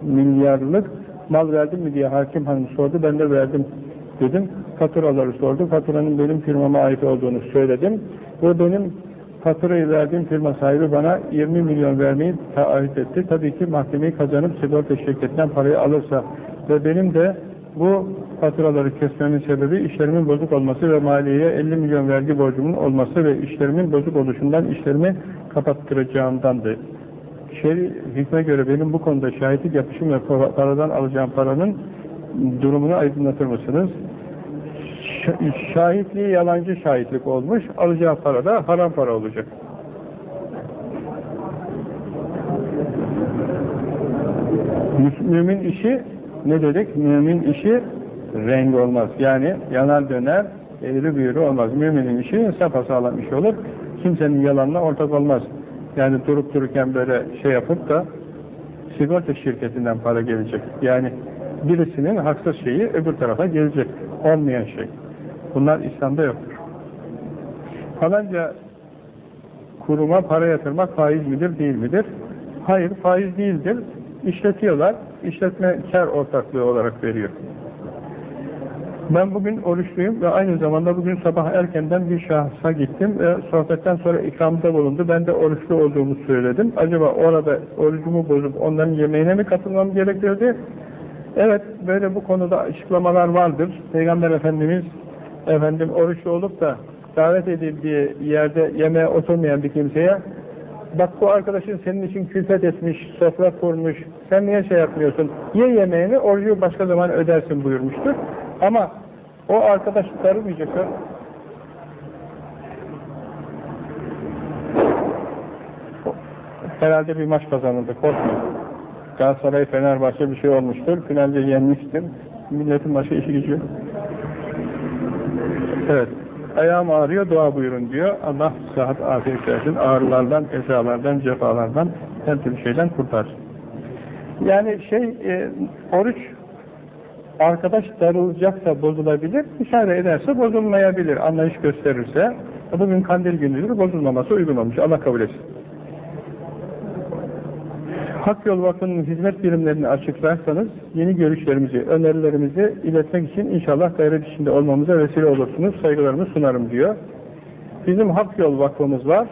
milyarlık mal verdim mi diye hakim hanım sordu. Ben de verdim dedim. Faturaları sordu. Faturanın benim firmama ait olduğunu söyledim. Bu benim faturayı verdiğim firma sahibi bana 20 milyon vermeyi taahhüt etti. Tabii ki mahkemeyi kazanıp sigorta şirketinden parayı alırsa ve benim de bu faturaları kesmemin sebebi işlerimin bozuk olması ve maliyeye 50 milyon vergi borcumun olması ve işlerimin bozuk oluşundan işlerimi kapattıracağımdandı. Şeri hükme göre benim bu konuda şahitlik yapışım ve paradan alacağım paranın durumunu aydınlatır mısınız? Şahitliği yalancı şahitlik olmuş, alacağı para da haram para olacak. Mümin işi ne dedik? Mümin işi renk olmaz. Yani yanar döner, eğri büğrü olmaz. Müminin işi sapasağlam iş olur. Kimsenin yalanına ortak olmaz. Yani durup dururken böyle şey yapıp da sigorta şirketinden para gelecek. Yani birisinin haksız şeyi öbür tarafa gelecek. Olmayan şey. Bunlar İslam'da yoktur. Falanca kuruma para yatırmak faiz midir, değil midir? Hayır, faiz değildir. İşletiyorlar. İşletme kar ortaklığı olarak veriyor. Ben bugün oruçluyum ve aynı zamanda bugün sabah erkenden bir şahsa gittim ve sohbetten sonra ikramda bulundu. Ben de oruçlu olduğumu söyledim. Acaba orada orucumu bozup onların yemeğine mi katılmam gerekirdi? Evet, böyle bu konuda açıklamalar vardır. Peygamber Efendimiz, efendim oruçlu olup da davet edildiği yerde yemeğe oturmayan bir kimseye, bak bu arkadaşın senin için külfet etmiş, sofra kurmuş, sen niye şey yapmıyorsun, ye yemeğini, orucu başka zaman ödersin buyurmuştur. Ama o arkadaş darılmayacak. Herhalde bir maç kazanıldı, korkmuyor. Galatasaray Fenerbahçe bir şey olmuştur. Finalde yenmiştir. Milletin başı işi gücü. Evet. Ayağım ağrıyor, dua buyurun diyor. Allah sıhhat, afiyet versin. Ağrılardan, ezalardan, cefalardan, her türlü şeyden kurtarsın. Yani şey, e, oruç arkadaş darılacaksa bozulabilir, müsaade ederse bozulmayabilir, anlayış gösterirse. Bugün kandil günüdür, bozulmaması uygun olmuş. Allah kabul etsin. Hak Yol Vakfı'nın hizmet birimlerini açıklarsanız yeni görüşlerimizi, önerilerimizi iletmek için inşallah gayret içinde olmamıza vesile olursunuz. Saygılarımı sunarım diyor. Bizim Hak Yol Vakfımız var.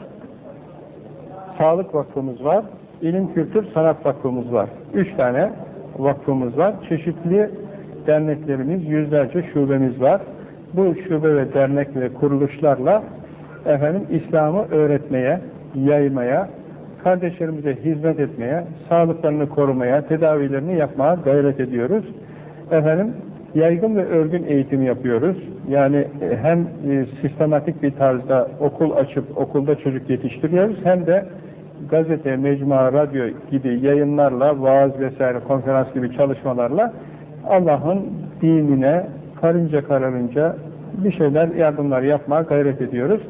Sağlık Vakfımız var. İlim Kültür Sanat Vakfımız var. Üç tane vakfımız var. Çeşitli derneklerimiz, yüzlerce şubemiz var. Bu şube ve dernek ve kuruluşlarla efendim İslam'ı öğretmeye, yaymaya, kardeşlerimize hizmet etmeye, sağlıklarını korumaya, tedavilerini yapmaya gayret ediyoruz. Efendim, yaygın ve örgün eğitim yapıyoruz. Yani e, hem e, sistematik bir tarzda okul açıp okulda çocuk yetiştiriyoruz, hem de gazete, mecmua, radyo gibi yayınlarla, vaaz vesaire, konferans gibi çalışmalarla Allah'ın dinine karınca kararınca bir şeyler, yardımlar yapmaya gayret ediyoruz.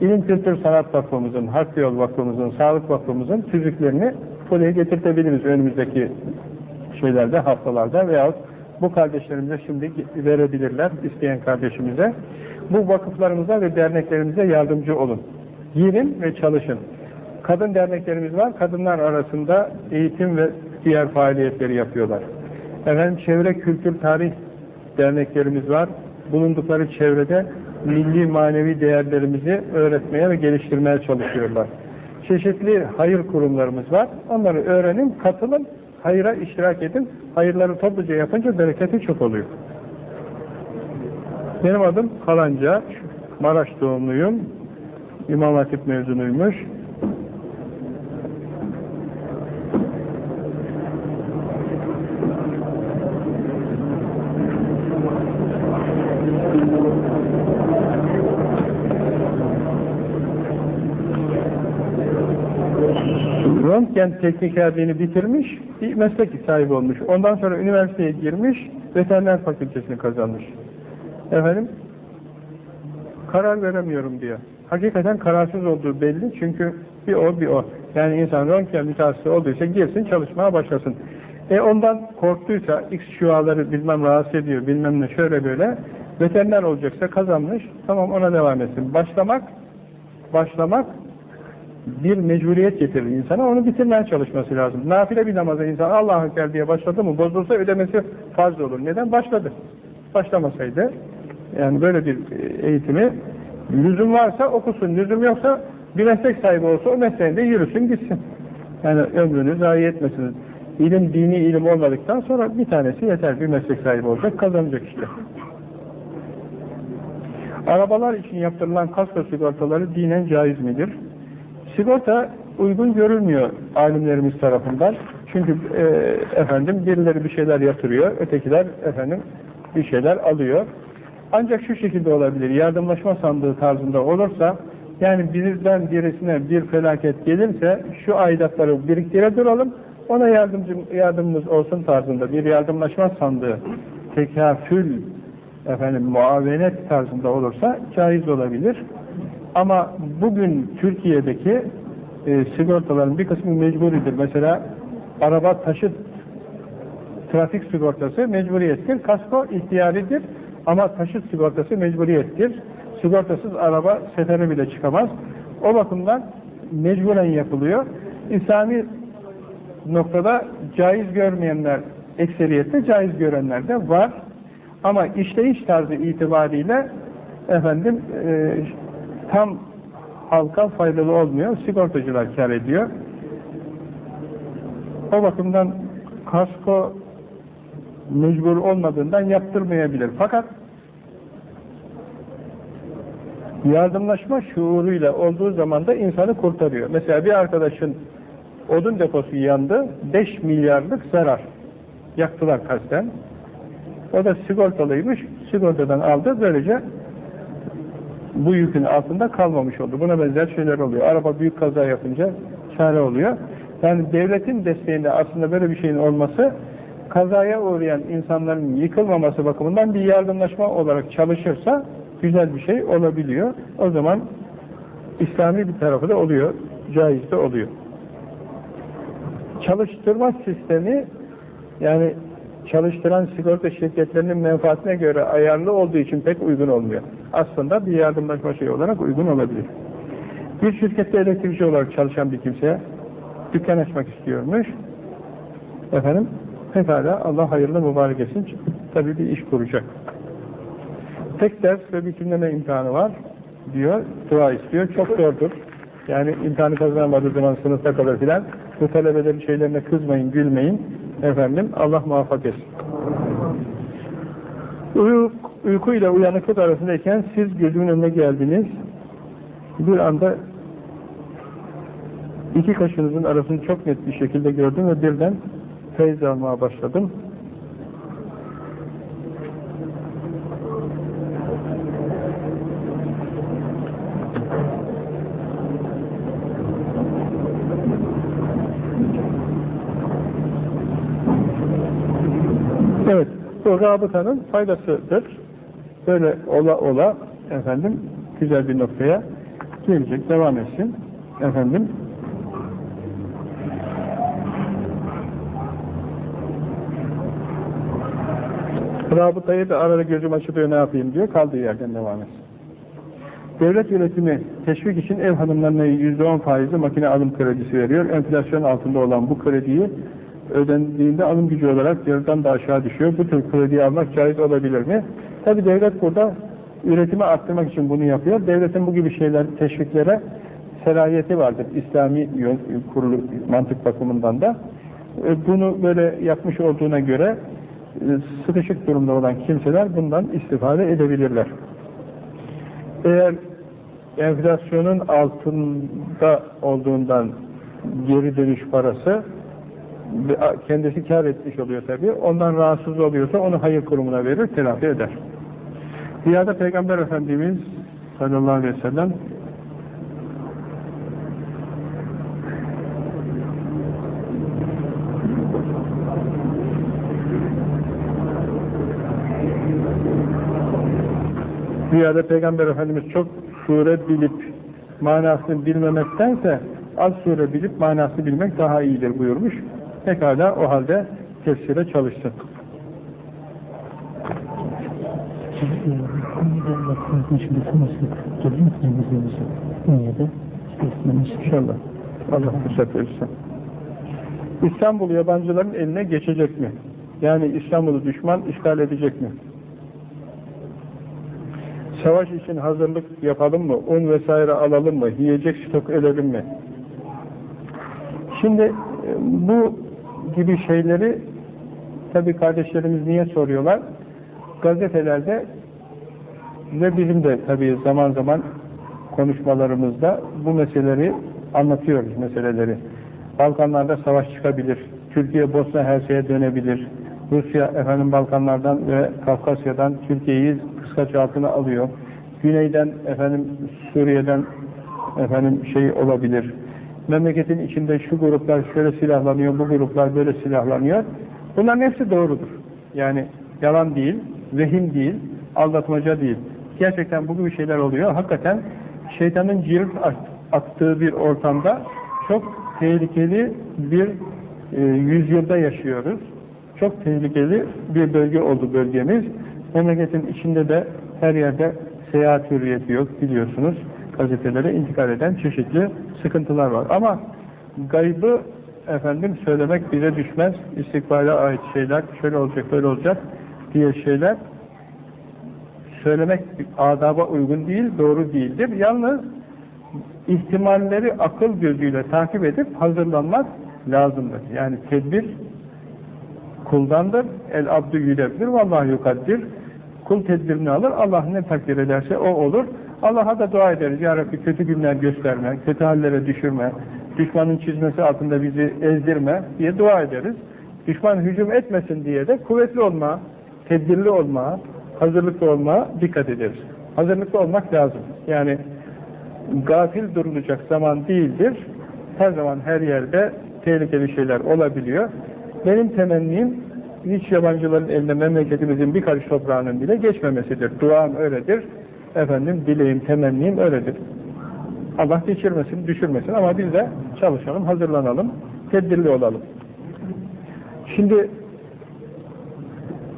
İlim Kültür Sanat Vakfımızın, Hak Yol Vakfımızın, Sağlık Vakfımızın tüzüklerini buraya getirtebiliriz önümüzdeki şeylerde, haftalarda veyahut bu kardeşlerimize şimdi verebilirler, isteyen kardeşimize. Bu vakıflarımıza ve derneklerimize yardımcı olun. Girin ve çalışın. Kadın derneklerimiz var, kadınlar arasında eğitim ve diğer faaliyetleri yapıyorlar. Efendim çevre kültür tarih derneklerimiz var. Bulundukları çevrede milli manevi değerlerimizi öğretmeye ve geliştirmeye çalışıyorlar. Çeşitli hayır kurumlarımız var. Onları öğrenin, katılın, hayıra iştirak edin. Hayırları topluca yapınca bereketi çok oluyor. Benim adım Kalanca, Maraş doğumluyum. İmam Hatip mezunuymuş. Röntgen teknikerliğini bitirmiş, bir meslek sahibi olmuş. Ondan sonra üniversiteye girmiş, veteriner fakültesini kazanmış. Efendim, karar veremiyorum diyor. Hakikaten kararsız olduğu belli çünkü bir o bir o. Yani insan röntgen mütehassısı olduysa girsin çalışmaya başlasın. E ondan korktuysa, X şuaları bilmem rahatsız ediyor, bilmem ne şöyle böyle, veteriner olacaksa kazanmış, tamam ona devam etsin. Başlamak, başlamak bir mecburiyet getirir insana, onu bitirmeye çalışması lazım. Nafile bir namaza insan Allah'a Ekber diye başladı mı, bozulsa ödemesi farz olur. Neden? Başladı. Başlamasaydı, yani böyle bir eğitimi lüzum varsa okusun, lüzum yoksa bir meslek sahibi olsa o mesleğinde yürüsün gitsin. Yani ömrünü zayi etmesin. İlim, dini ilim olmadıktan sonra bir tanesi yeter, bir meslek sahibi olacak, kazanacak işte. Arabalar için yaptırılan kasko sigortaları dinen caiz midir? Sigorta uygun görülmüyor alimlerimiz tarafından. Çünkü e, efendim birileri bir şeyler yatırıyor, ötekiler efendim bir şeyler alıyor. Ancak şu şekilde olabilir, yardımlaşma sandığı tarzında olursa, yani bizden birisine bir felaket gelirse, şu aidatları biriktire duralım, ona yardımcı, yardımımız olsun tarzında bir yardımlaşma sandığı, tekafül, efendim muavenet tarzında olursa caiz olabilir. Ama bugün Türkiye'deki e, sigortaların bir kısmı mecburidir. Mesela araba taşıt trafik sigortası mecburiyettir. Kasko ihtiyaridir ama taşıt sigortası mecburiyettir. Sigortasız araba sefere bile çıkamaz. O bakımdan mecburen yapılıyor. İslami noktada caiz görmeyenler ekseriyette caiz görenler de var. Ama işleyiş tarzı itibariyle efendim e, tam halka faydalı olmuyor. Sigortacılar kar ediyor. O bakımdan kasko mecbur olmadığından yaptırmayabilir. Fakat yardımlaşma şuuruyla olduğu zaman da insanı kurtarıyor. Mesela bir arkadaşın odun deposu yandı, 5 milyarlık zarar. Yaktılar kasten. O da sigortalıymış, sigortadan aldı, böylece bu yükün altında kalmamış oldu. Buna benzer şeyler oluyor. Araba büyük kaza yapınca çare oluyor. Yani devletin desteğinde aslında böyle bir şeyin olması kazaya uğrayan insanların yıkılmaması bakımından bir yardımlaşma olarak çalışırsa güzel bir şey olabiliyor. O zaman İslami bir tarafı da oluyor, caiz de oluyor. Çalıştırma sistemi yani çalıştıran sigorta şirketlerinin menfaatine göre ayarlı olduğu için pek uygun olmuyor. Aslında bir yardımlaşma şey olarak uygun olabilir. Bir şirkette elektrikçi olarak çalışan bir kimseye dükkan açmak istiyormuş. Efendim, pekala Allah hayırlı mübarek etsin. Tabii bir iş kuracak. Tek ders ve bütünleme imtihanı var diyor, dua istiyor. Çok zordur. Yani imtihanı kazanamadığı zaman sınıfta kalır filan. Bu talebelerin şeylerine kızmayın, gülmeyin. Efendim, Allah muvaffak etsin. Uyku, uyku ile uyanıklık arasındayken siz gözümün önüne geldiniz. Bir anda iki kaşınızın arasını çok net bir şekilde gördüm ve birden feyz almaya başladım. Evet, bu rabıtanın faydasıdır. Böyle ola ola efendim güzel bir noktaya gelecek, devam etsin. Efendim Rabıtayı da arada gözüm açılıyor ne yapayım diyor. Kaldığı yerden devam etsin. Devlet yönetimi teşvik için ev hanımlarına %10 faizli makine alım kredisi veriyor. Enflasyon altında olan bu krediyi ödendiğinde alım gücü olarak yarıdan da aşağı düşüyor. Bu tür krediyi almak caiz olabilir mi? Tabi devlet burada üretimi arttırmak için bunu yapıyor. Devletin bu gibi şeyler, teşviklere serayeti vardır. İslami yön, kurulu mantık bakımından da. E, bunu böyle yapmış olduğuna göre e, sıkışık durumda olan kimseler bundan istifade edebilirler. Eğer enflasyonun altında olduğundan geri dönüş parası kendisi kar etmiş oluyor tabi. Ondan rahatsız oluyorsa onu hayır kurumuna verir, telafi eder. Rüyada Peygamber Efendimiz sallallahu aleyhi ve sellem Rüyada Peygamber Efendimiz çok sure bilip manasını bilmemektense az sure bilip manasını bilmek daha iyidir buyurmuş. Pekala o halde tefsire çalışsın. İnşallah. Allah fırsat verirse. İstanbul yabancıların eline geçecek mi? Yani İstanbul'u düşman işgal edecek mi? Savaş için hazırlık yapalım mı? Un vesaire alalım mı? Yiyecek stok edelim mi? Şimdi e, bu gibi şeyleri tabi kardeşlerimiz niye soruyorlar? Gazetelerde ve bizim de tabi zaman zaman konuşmalarımızda bu meseleleri anlatıyoruz meseleleri. Balkanlarda savaş çıkabilir. Türkiye Bosna Hersek'e dönebilir. Rusya efendim Balkanlardan ve Kafkasya'dan Türkiye'yi kıskaç altına alıyor. Güneyden efendim Suriye'den efendim şey olabilir. Memleketin içinde şu gruplar şöyle silahlanıyor, bu gruplar böyle silahlanıyor. Bunların hepsi doğrudur. Yani yalan değil, vehim değil, aldatmaca değil. Gerçekten bu gibi şeyler oluyor. Hakikaten şeytanın cirit attığı bir ortamda çok tehlikeli bir e, yüzyılda yaşıyoruz. Çok tehlikeli bir bölge oldu bölgemiz. Memleketin içinde de her yerde seyahat hürriyeti yok biliyorsunuz. Gazetelere intikal eden çeşitli sıkıntılar var. Ama gaybı efendim söylemek bize düşmez. İstikbale ait şeyler, şöyle olacak, böyle olacak diye şeyler söylemek adaba uygun değil, doğru değildir. Yalnız ihtimalleri akıl gözüyle takip edip hazırlanmak lazımdır. Yani tedbir kuldandır. El abdü yülebilir. Vallahi yukaddir. Kul tedbirini alır. Allah ne takdir ederse o olur. Allah'a da dua ederiz. Ya Rabbi kötü günler gösterme, kötü hallere düşürme, düşmanın çizmesi altında bizi ezdirme diye dua ederiz. Düşman hücum etmesin diye de kuvvetli olma, tedbirli olma, hazırlıklı olma dikkat ederiz. Hazırlıklı olmak lazım. Yani gafil durulacak zaman değildir. Her zaman her yerde tehlikeli şeyler olabiliyor. Benim temennim hiç yabancıların eline memleketimizin bir karış toprağının bile geçmemesidir. Duam öyledir. Efendim dileğim, temennim öyledir. Allah geçirmesin, düşürmesin ama biz de çalışalım, hazırlanalım, tedbirli olalım. Şimdi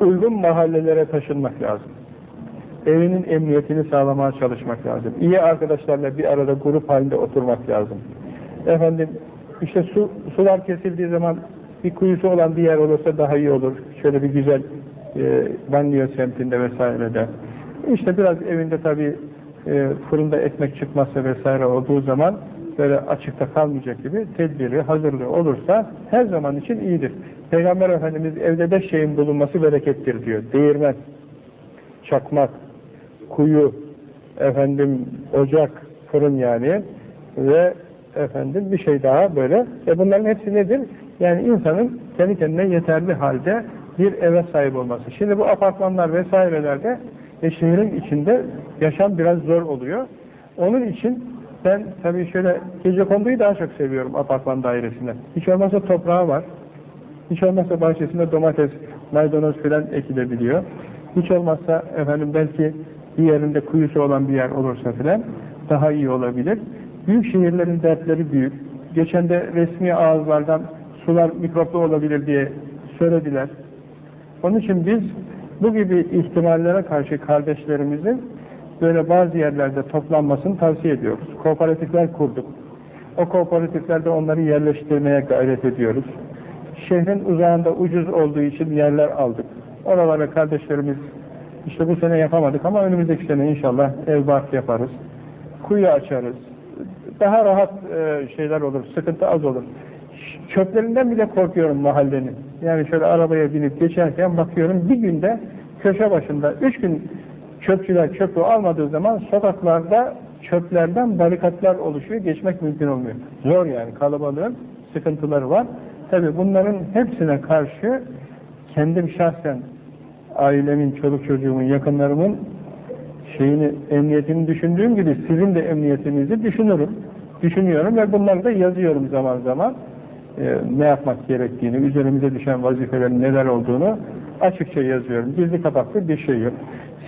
uygun mahallelere taşınmak lazım. Evinin emniyetini sağlamaya çalışmak lazım. İyi arkadaşlarla bir arada grup halinde oturmak lazım. Efendim işte su, sular kesildiği zaman bir kuyusu olan bir yer olursa daha iyi olur. Şöyle bir güzel e, banliyö semtinde vesairede. İşte biraz evinde tabii e, fırında ekmek çıkmazsa vesaire olduğu zaman böyle açıkta kalmayacak gibi tedbiri, hazırlığı olursa her zaman için iyidir. Peygamber Efendimiz evde beş şeyin bulunması berekettir diyor. Değirmen, çakmak, kuyu, efendim ocak, fırın yani ve efendim bir şey daha böyle. E bunların hepsi nedir? Yani insanın kendi kendine yeterli halde bir eve sahip olması. Şimdi bu apartmanlar vesairelerde e, şehrin içinde yaşam biraz zor oluyor. Onun için ben tabii şöyle gece konduyu daha çok seviyorum apartman dairesinde. Hiç olmazsa toprağı var. Hiç olmazsa bahçesinde domates, maydanoz filan ekilebiliyor. Hiç olmazsa efendim belki bir yerinde kuyusu olan bir yer olursa filan daha iyi olabilir. Büyük şehirlerin dertleri büyük. Geçen de resmi ağızlardan sular mikroplu olabilir diye söylediler. Onun için biz bu gibi ihtimallere karşı kardeşlerimizin böyle bazı yerlerde toplanmasını tavsiye ediyoruz. Kooperatifler kurduk. O kooperatiflerde onları yerleştirmeye gayret ediyoruz. Şehrin uzağında ucuz olduğu için yerler aldık. Oralara kardeşlerimiz işte bu sene yapamadık ama önümüzdeki sene inşallah ev bark yaparız. Kuyu açarız. Daha rahat e, şeyler olur, sıkıntı az olur. Çöplerinden bile korkuyorum mahallenin. Yani şöyle arabaya binip geçerken bakıyorum bir günde köşe başında üç gün çöpçüler çöpü almadığı zaman sokaklarda çöplerden barikatlar oluşuyor. Geçmek mümkün olmuyor. Zor yani kalabalığın sıkıntıları var. Tabi bunların hepsine karşı kendim şahsen ailemin, çoluk çocuğumun, yakınlarımın şeyini, emniyetini düşündüğüm gibi sizin de emniyetinizi düşünürüm. Düşünüyorum ve bunları da yazıyorum zaman zaman. Ee, ne yapmak gerektiğini, üzerimize düşen vazifelerin neler olduğunu açıkça yazıyorum. Gizli kapaklı bir şey yok.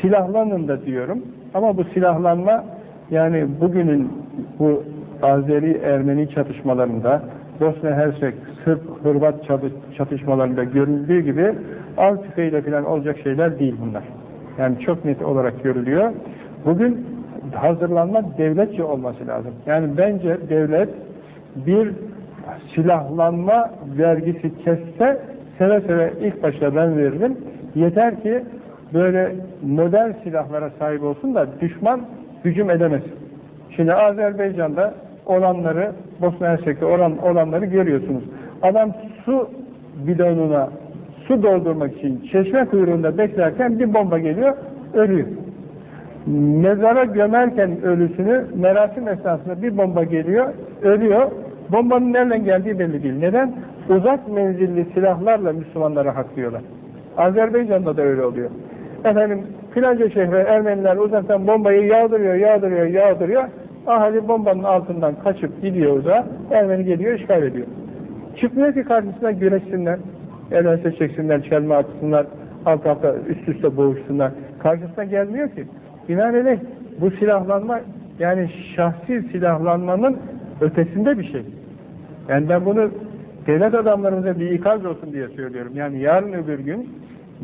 Silahlanın da diyorum. Ama bu silahlanma yani bugünün bu Azeri-Ermeni çatışmalarında Bosna Hersek, Sırp, Hırvat çatışmalarında görüldüğü gibi av tüfeğiyle falan olacak şeyler değil bunlar. Yani çok net olarak görülüyor. Bugün hazırlanma devletçe olması lazım. Yani bence devlet bir silahlanma vergisi kesse seve seve ilk başta ben veririm. Yeter ki böyle modern silahlara sahip olsun da düşman hücum edemesin. Şimdi Azerbaycan'da olanları, Bosna Hersek'te olan, olanları görüyorsunuz. Adam su bidonuna su doldurmak için çeşme kuyruğunda beklerken bir bomba geliyor, ölüyor. Mezara gömerken ölüsünü merasim esnasında bir bomba geliyor, ölüyor. Bombanın nereden geldiği belli değil. Neden? Uzak menzilli silahlarla Müslümanları haklıyorlar. Azerbaycan'da da öyle oluyor. Efendim filanca şehre Ermeniler uzaktan bombayı yağdırıyor, yağdırıyor, yağdırıyor. Ahali bombanın altından kaçıp gidiyor uzağa, Ermeni geliyor, işgal ediyor. Çıkmıyor ki karşısına güreşsinler, el çeksinler, çelme atsınlar, alt alta üst üste boğuşsunlar. Karşısına gelmiyor ki. Binaenaleyh bu silahlanma, yani şahsi silahlanmanın ötesinde bir şey. Yani ben bunu devlet adamlarımıza bir ikaz olsun diye söylüyorum. Yani yarın öbür gün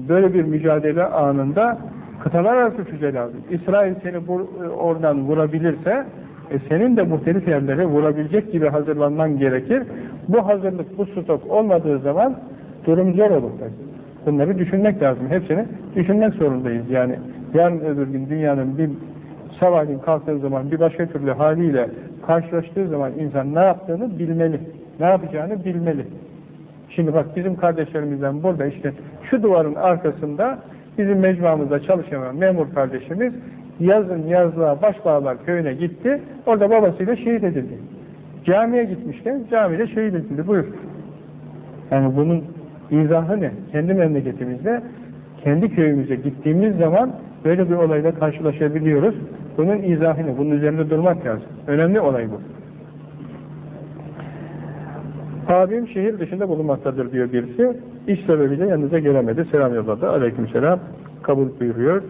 böyle bir mücadele anında kıtalar arası füze lazım. İsrail seni bu, oradan vurabilirse e senin de muhtelif yerlere vurabilecek gibi hazırlanman gerekir. Bu hazırlık, bu stok olmadığı zaman durum zor olur. Bunları düşünmek lazım. Hepsini düşünmek zorundayız. Yani yarın öbür gün dünyanın bir sabahleyin kalktığı zaman bir başka türlü haliyle karşılaştığı zaman insan ne yaptığını bilmeli. Ne yapacağını bilmeli. Şimdi bak bizim kardeşlerimizden burada işte şu duvarın arkasında bizim mecmuamızda çalışan memur kardeşimiz yazın yazlığa Başbağlar köyüne gitti. Orada babasıyla şehit edildi. Camiye gitmişken camide şehit edildi. Buyur. Yani bunun izahı ne? Kendi memleketimizde kendi köyümüze gittiğimiz zaman böyle bir olayla karşılaşabiliyoruz. Bunun izahı ne? Bunun üzerinde durmak lazım. Önemli olay bu. Abim şehir dışında bulunmaktadır diyor birisi. İş sebebiyle yanınıza gelemedi. Selam yolladı. Aleyküm selam. Kabul buyuruyor.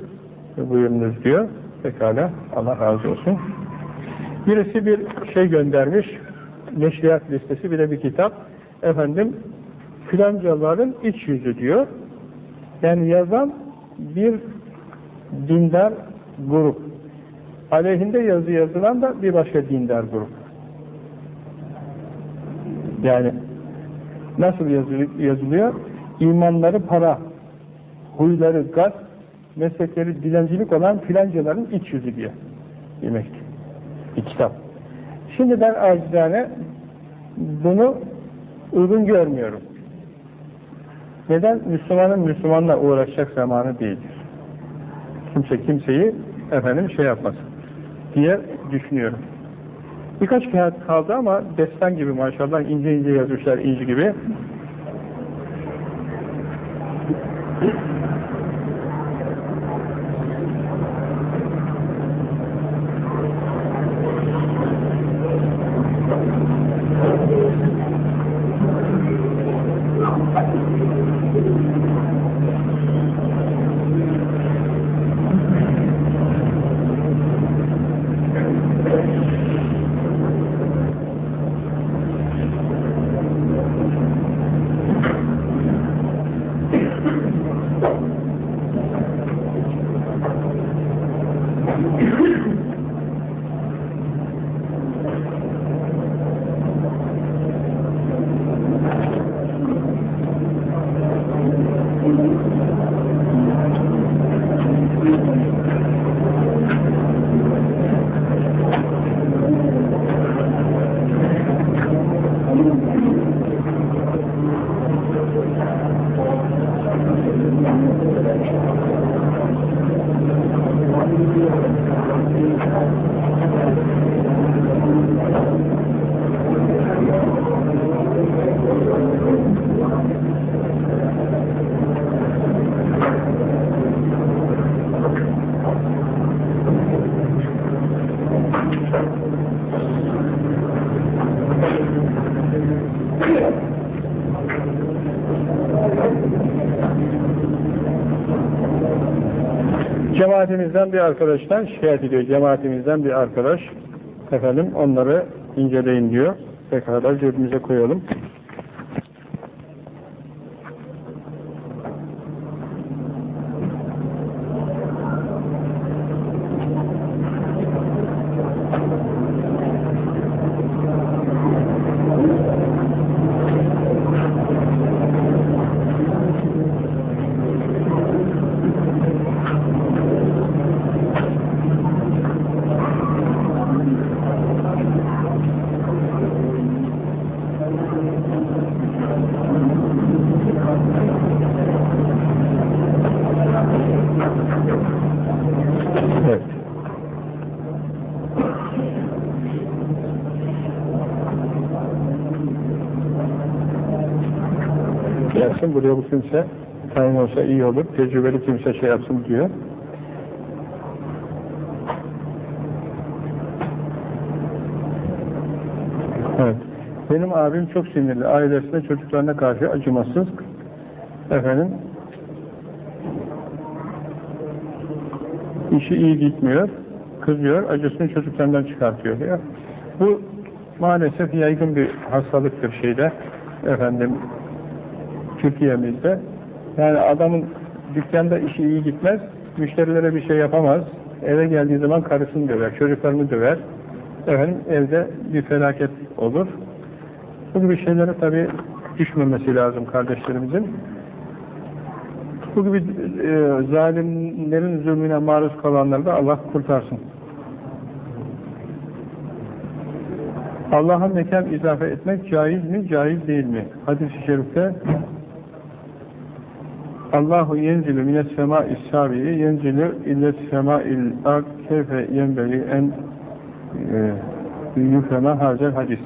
Buyurunuz diyor. Pekala. Allah razı olsun. Birisi bir şey göndermiş. Neşriyat listesi bir de bir kitap. Efendim filancaların iç yüzü diyor. Yani yazan bir dindar grup. Aleyhinde yazı yazılan da bir başka dindar grup. Yani nasıl yazılıyor? İmanları para, huyları gaz, meslekleri dilencilik olan filancaların iç yüzü diye demektir. Bir kitap. Şimdi ben acizane bunu uygun görmüyorum. Neden? Müslümanın Müslümanla uğraşacak zamanı değildir. Kimse kimseyi efendim şey yapmaz diye düşünüyorum. Birkaç kağıt kaldı ama destan gibi maşallah ince ince yazmışlar inci gibi. Cemaatimizden bir arkadaştan şikayet ediyor. Cemaatimizden bir arkadaş efendim onları inceleyin diyor. Tekrar cebimize koyalım. Evet. Gelsin buraya bu kimse tayin olsa iyi olur. Tecrübeli kimse şey yapsın diyor. Evet. Benim abim çok sinirli. Ailesine çocuklarına karşı acımasız. Efendim işi iyi gitmiyor, kızıyor, acısını çocuklarından çıkartıyor diyor. Bu maalesef yaygın bir hastalıktır şeyde, efendim, Türkiye'mizde. Yani adamın dükkanda işi iyi gitmez, müşterilere bir şey yapamaz, eve geldiği zaman karısını döver, çocuklarını döver, efendim evde bir felaket olur. Bu gibi şeylere tabi düşmemesi lazım kardeşlerimizin bu gibi e, zalimlerin zulmüne maruz kalanları da Allah kurtarsın. Allah'a mekan izafe etmek caiz mi, caiz değil mi? Hadis-i şerifte Allahu yenzilü mines semâ is-sâbi'i yenzilü illet semâ'il ak keyfe yenbeli en e, yufrema hazel hadis.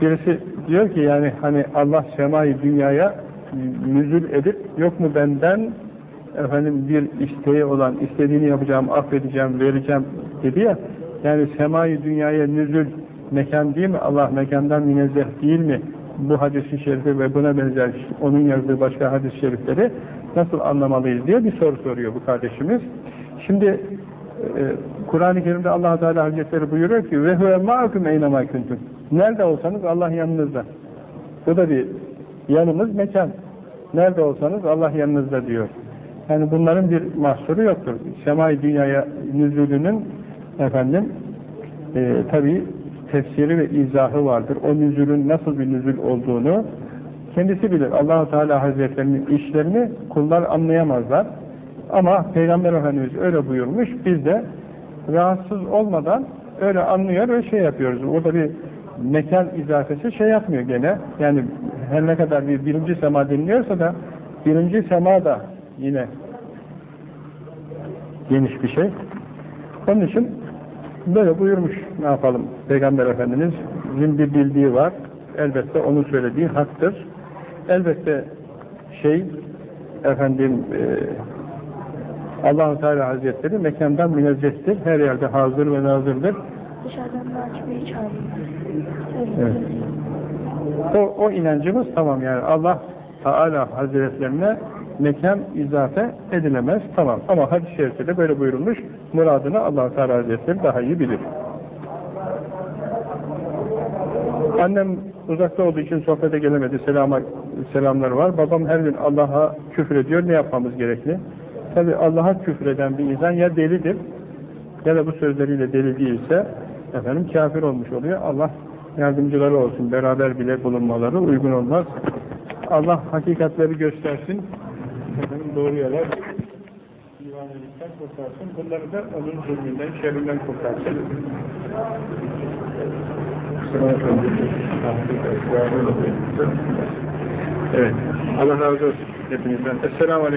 Birisi diyor ki yani hani Allah semayı dünyaya nüzül edip yok mu benden efendim bir isteği olan istediğini yapacağım, affedeceğim, vereceğim dedi ya yani semayı dünyaya nüzül mekan değil mi? Allah mekandan münezzeh değil mi? Bu hadis-i şerifi ve buna benzer onun yazdığı başka hadis-i şerifleri nasıl anlamalıyız diye bir soru soruyor bu kardeşimiz. Şimdi e, Kur'an-ı Kerim'de allah Teala Hazretleri buyuruyor ki ve huve ma'akum eynema. Nerede olsanız Allah yanınızda. Bu da bir yanımız mekan. Nerede olsanız Allah yanınızda diyor. Yani bunların bir mahsuru yoktur. Semai dünyaya nüzulünün efendim e, tabi tefsiri ve izahı vardır. O nüzulün nasıl bir nüzul olduğunu kendisi bilir. Allahu Teala Hazretlerinin işlerini kullar anlayamazlar. Ama Peygamber Efendimiz öyle buyurmuş. Biz de rahatsız olmadan öyle anlıyor ve şey yapıyoruz. Orada bir mekan izafesi şey yapmıyor gene. Yani her ne kadar bir birinci sema dinliyorsa da birinci sema da yine geniş bir şey. Onun için böyle buyurmuş ne yapalım Peygamber Efendimiz bir bildiği var. Elbette onun söylediği haktır. Elbette şey efendim e, allah Teala Hazretleri mekandan münezzehtir. Her yerde hazır ve nazırdır. Dışarıdan da açmayı çağırıyorlar. Evet. O, o inancımız tamam yani Allah Teala Hazretlerine mekan izafe edilemez. Tamam ama hadis-i şerifte de böyle buyurulmuş. Muradını allah Teala Hazretleri daha iyi bilir. Annem uzakta olduğu için sohbete gelemedi. Selama, selamları var. Babam her gün Allah'a küfür ediyor. Ne yapmamız gerekli? Tabi Allah'a küfreden bir insan ya delidir ya da bu sözleriyle deli değilse efendim kafir olmuş oluyor. Allah yardımcıları olsun. Beraber bile bulunmaları uygun olmaz. Allah hakikatleri göstersin. Efendim doğru yola divanelikten kurtarsın. Bunları da onun zulmünden, şerrinden kurtarsın. Evet. Allah razı olsun hepinizden. Esselamu Aleyküm.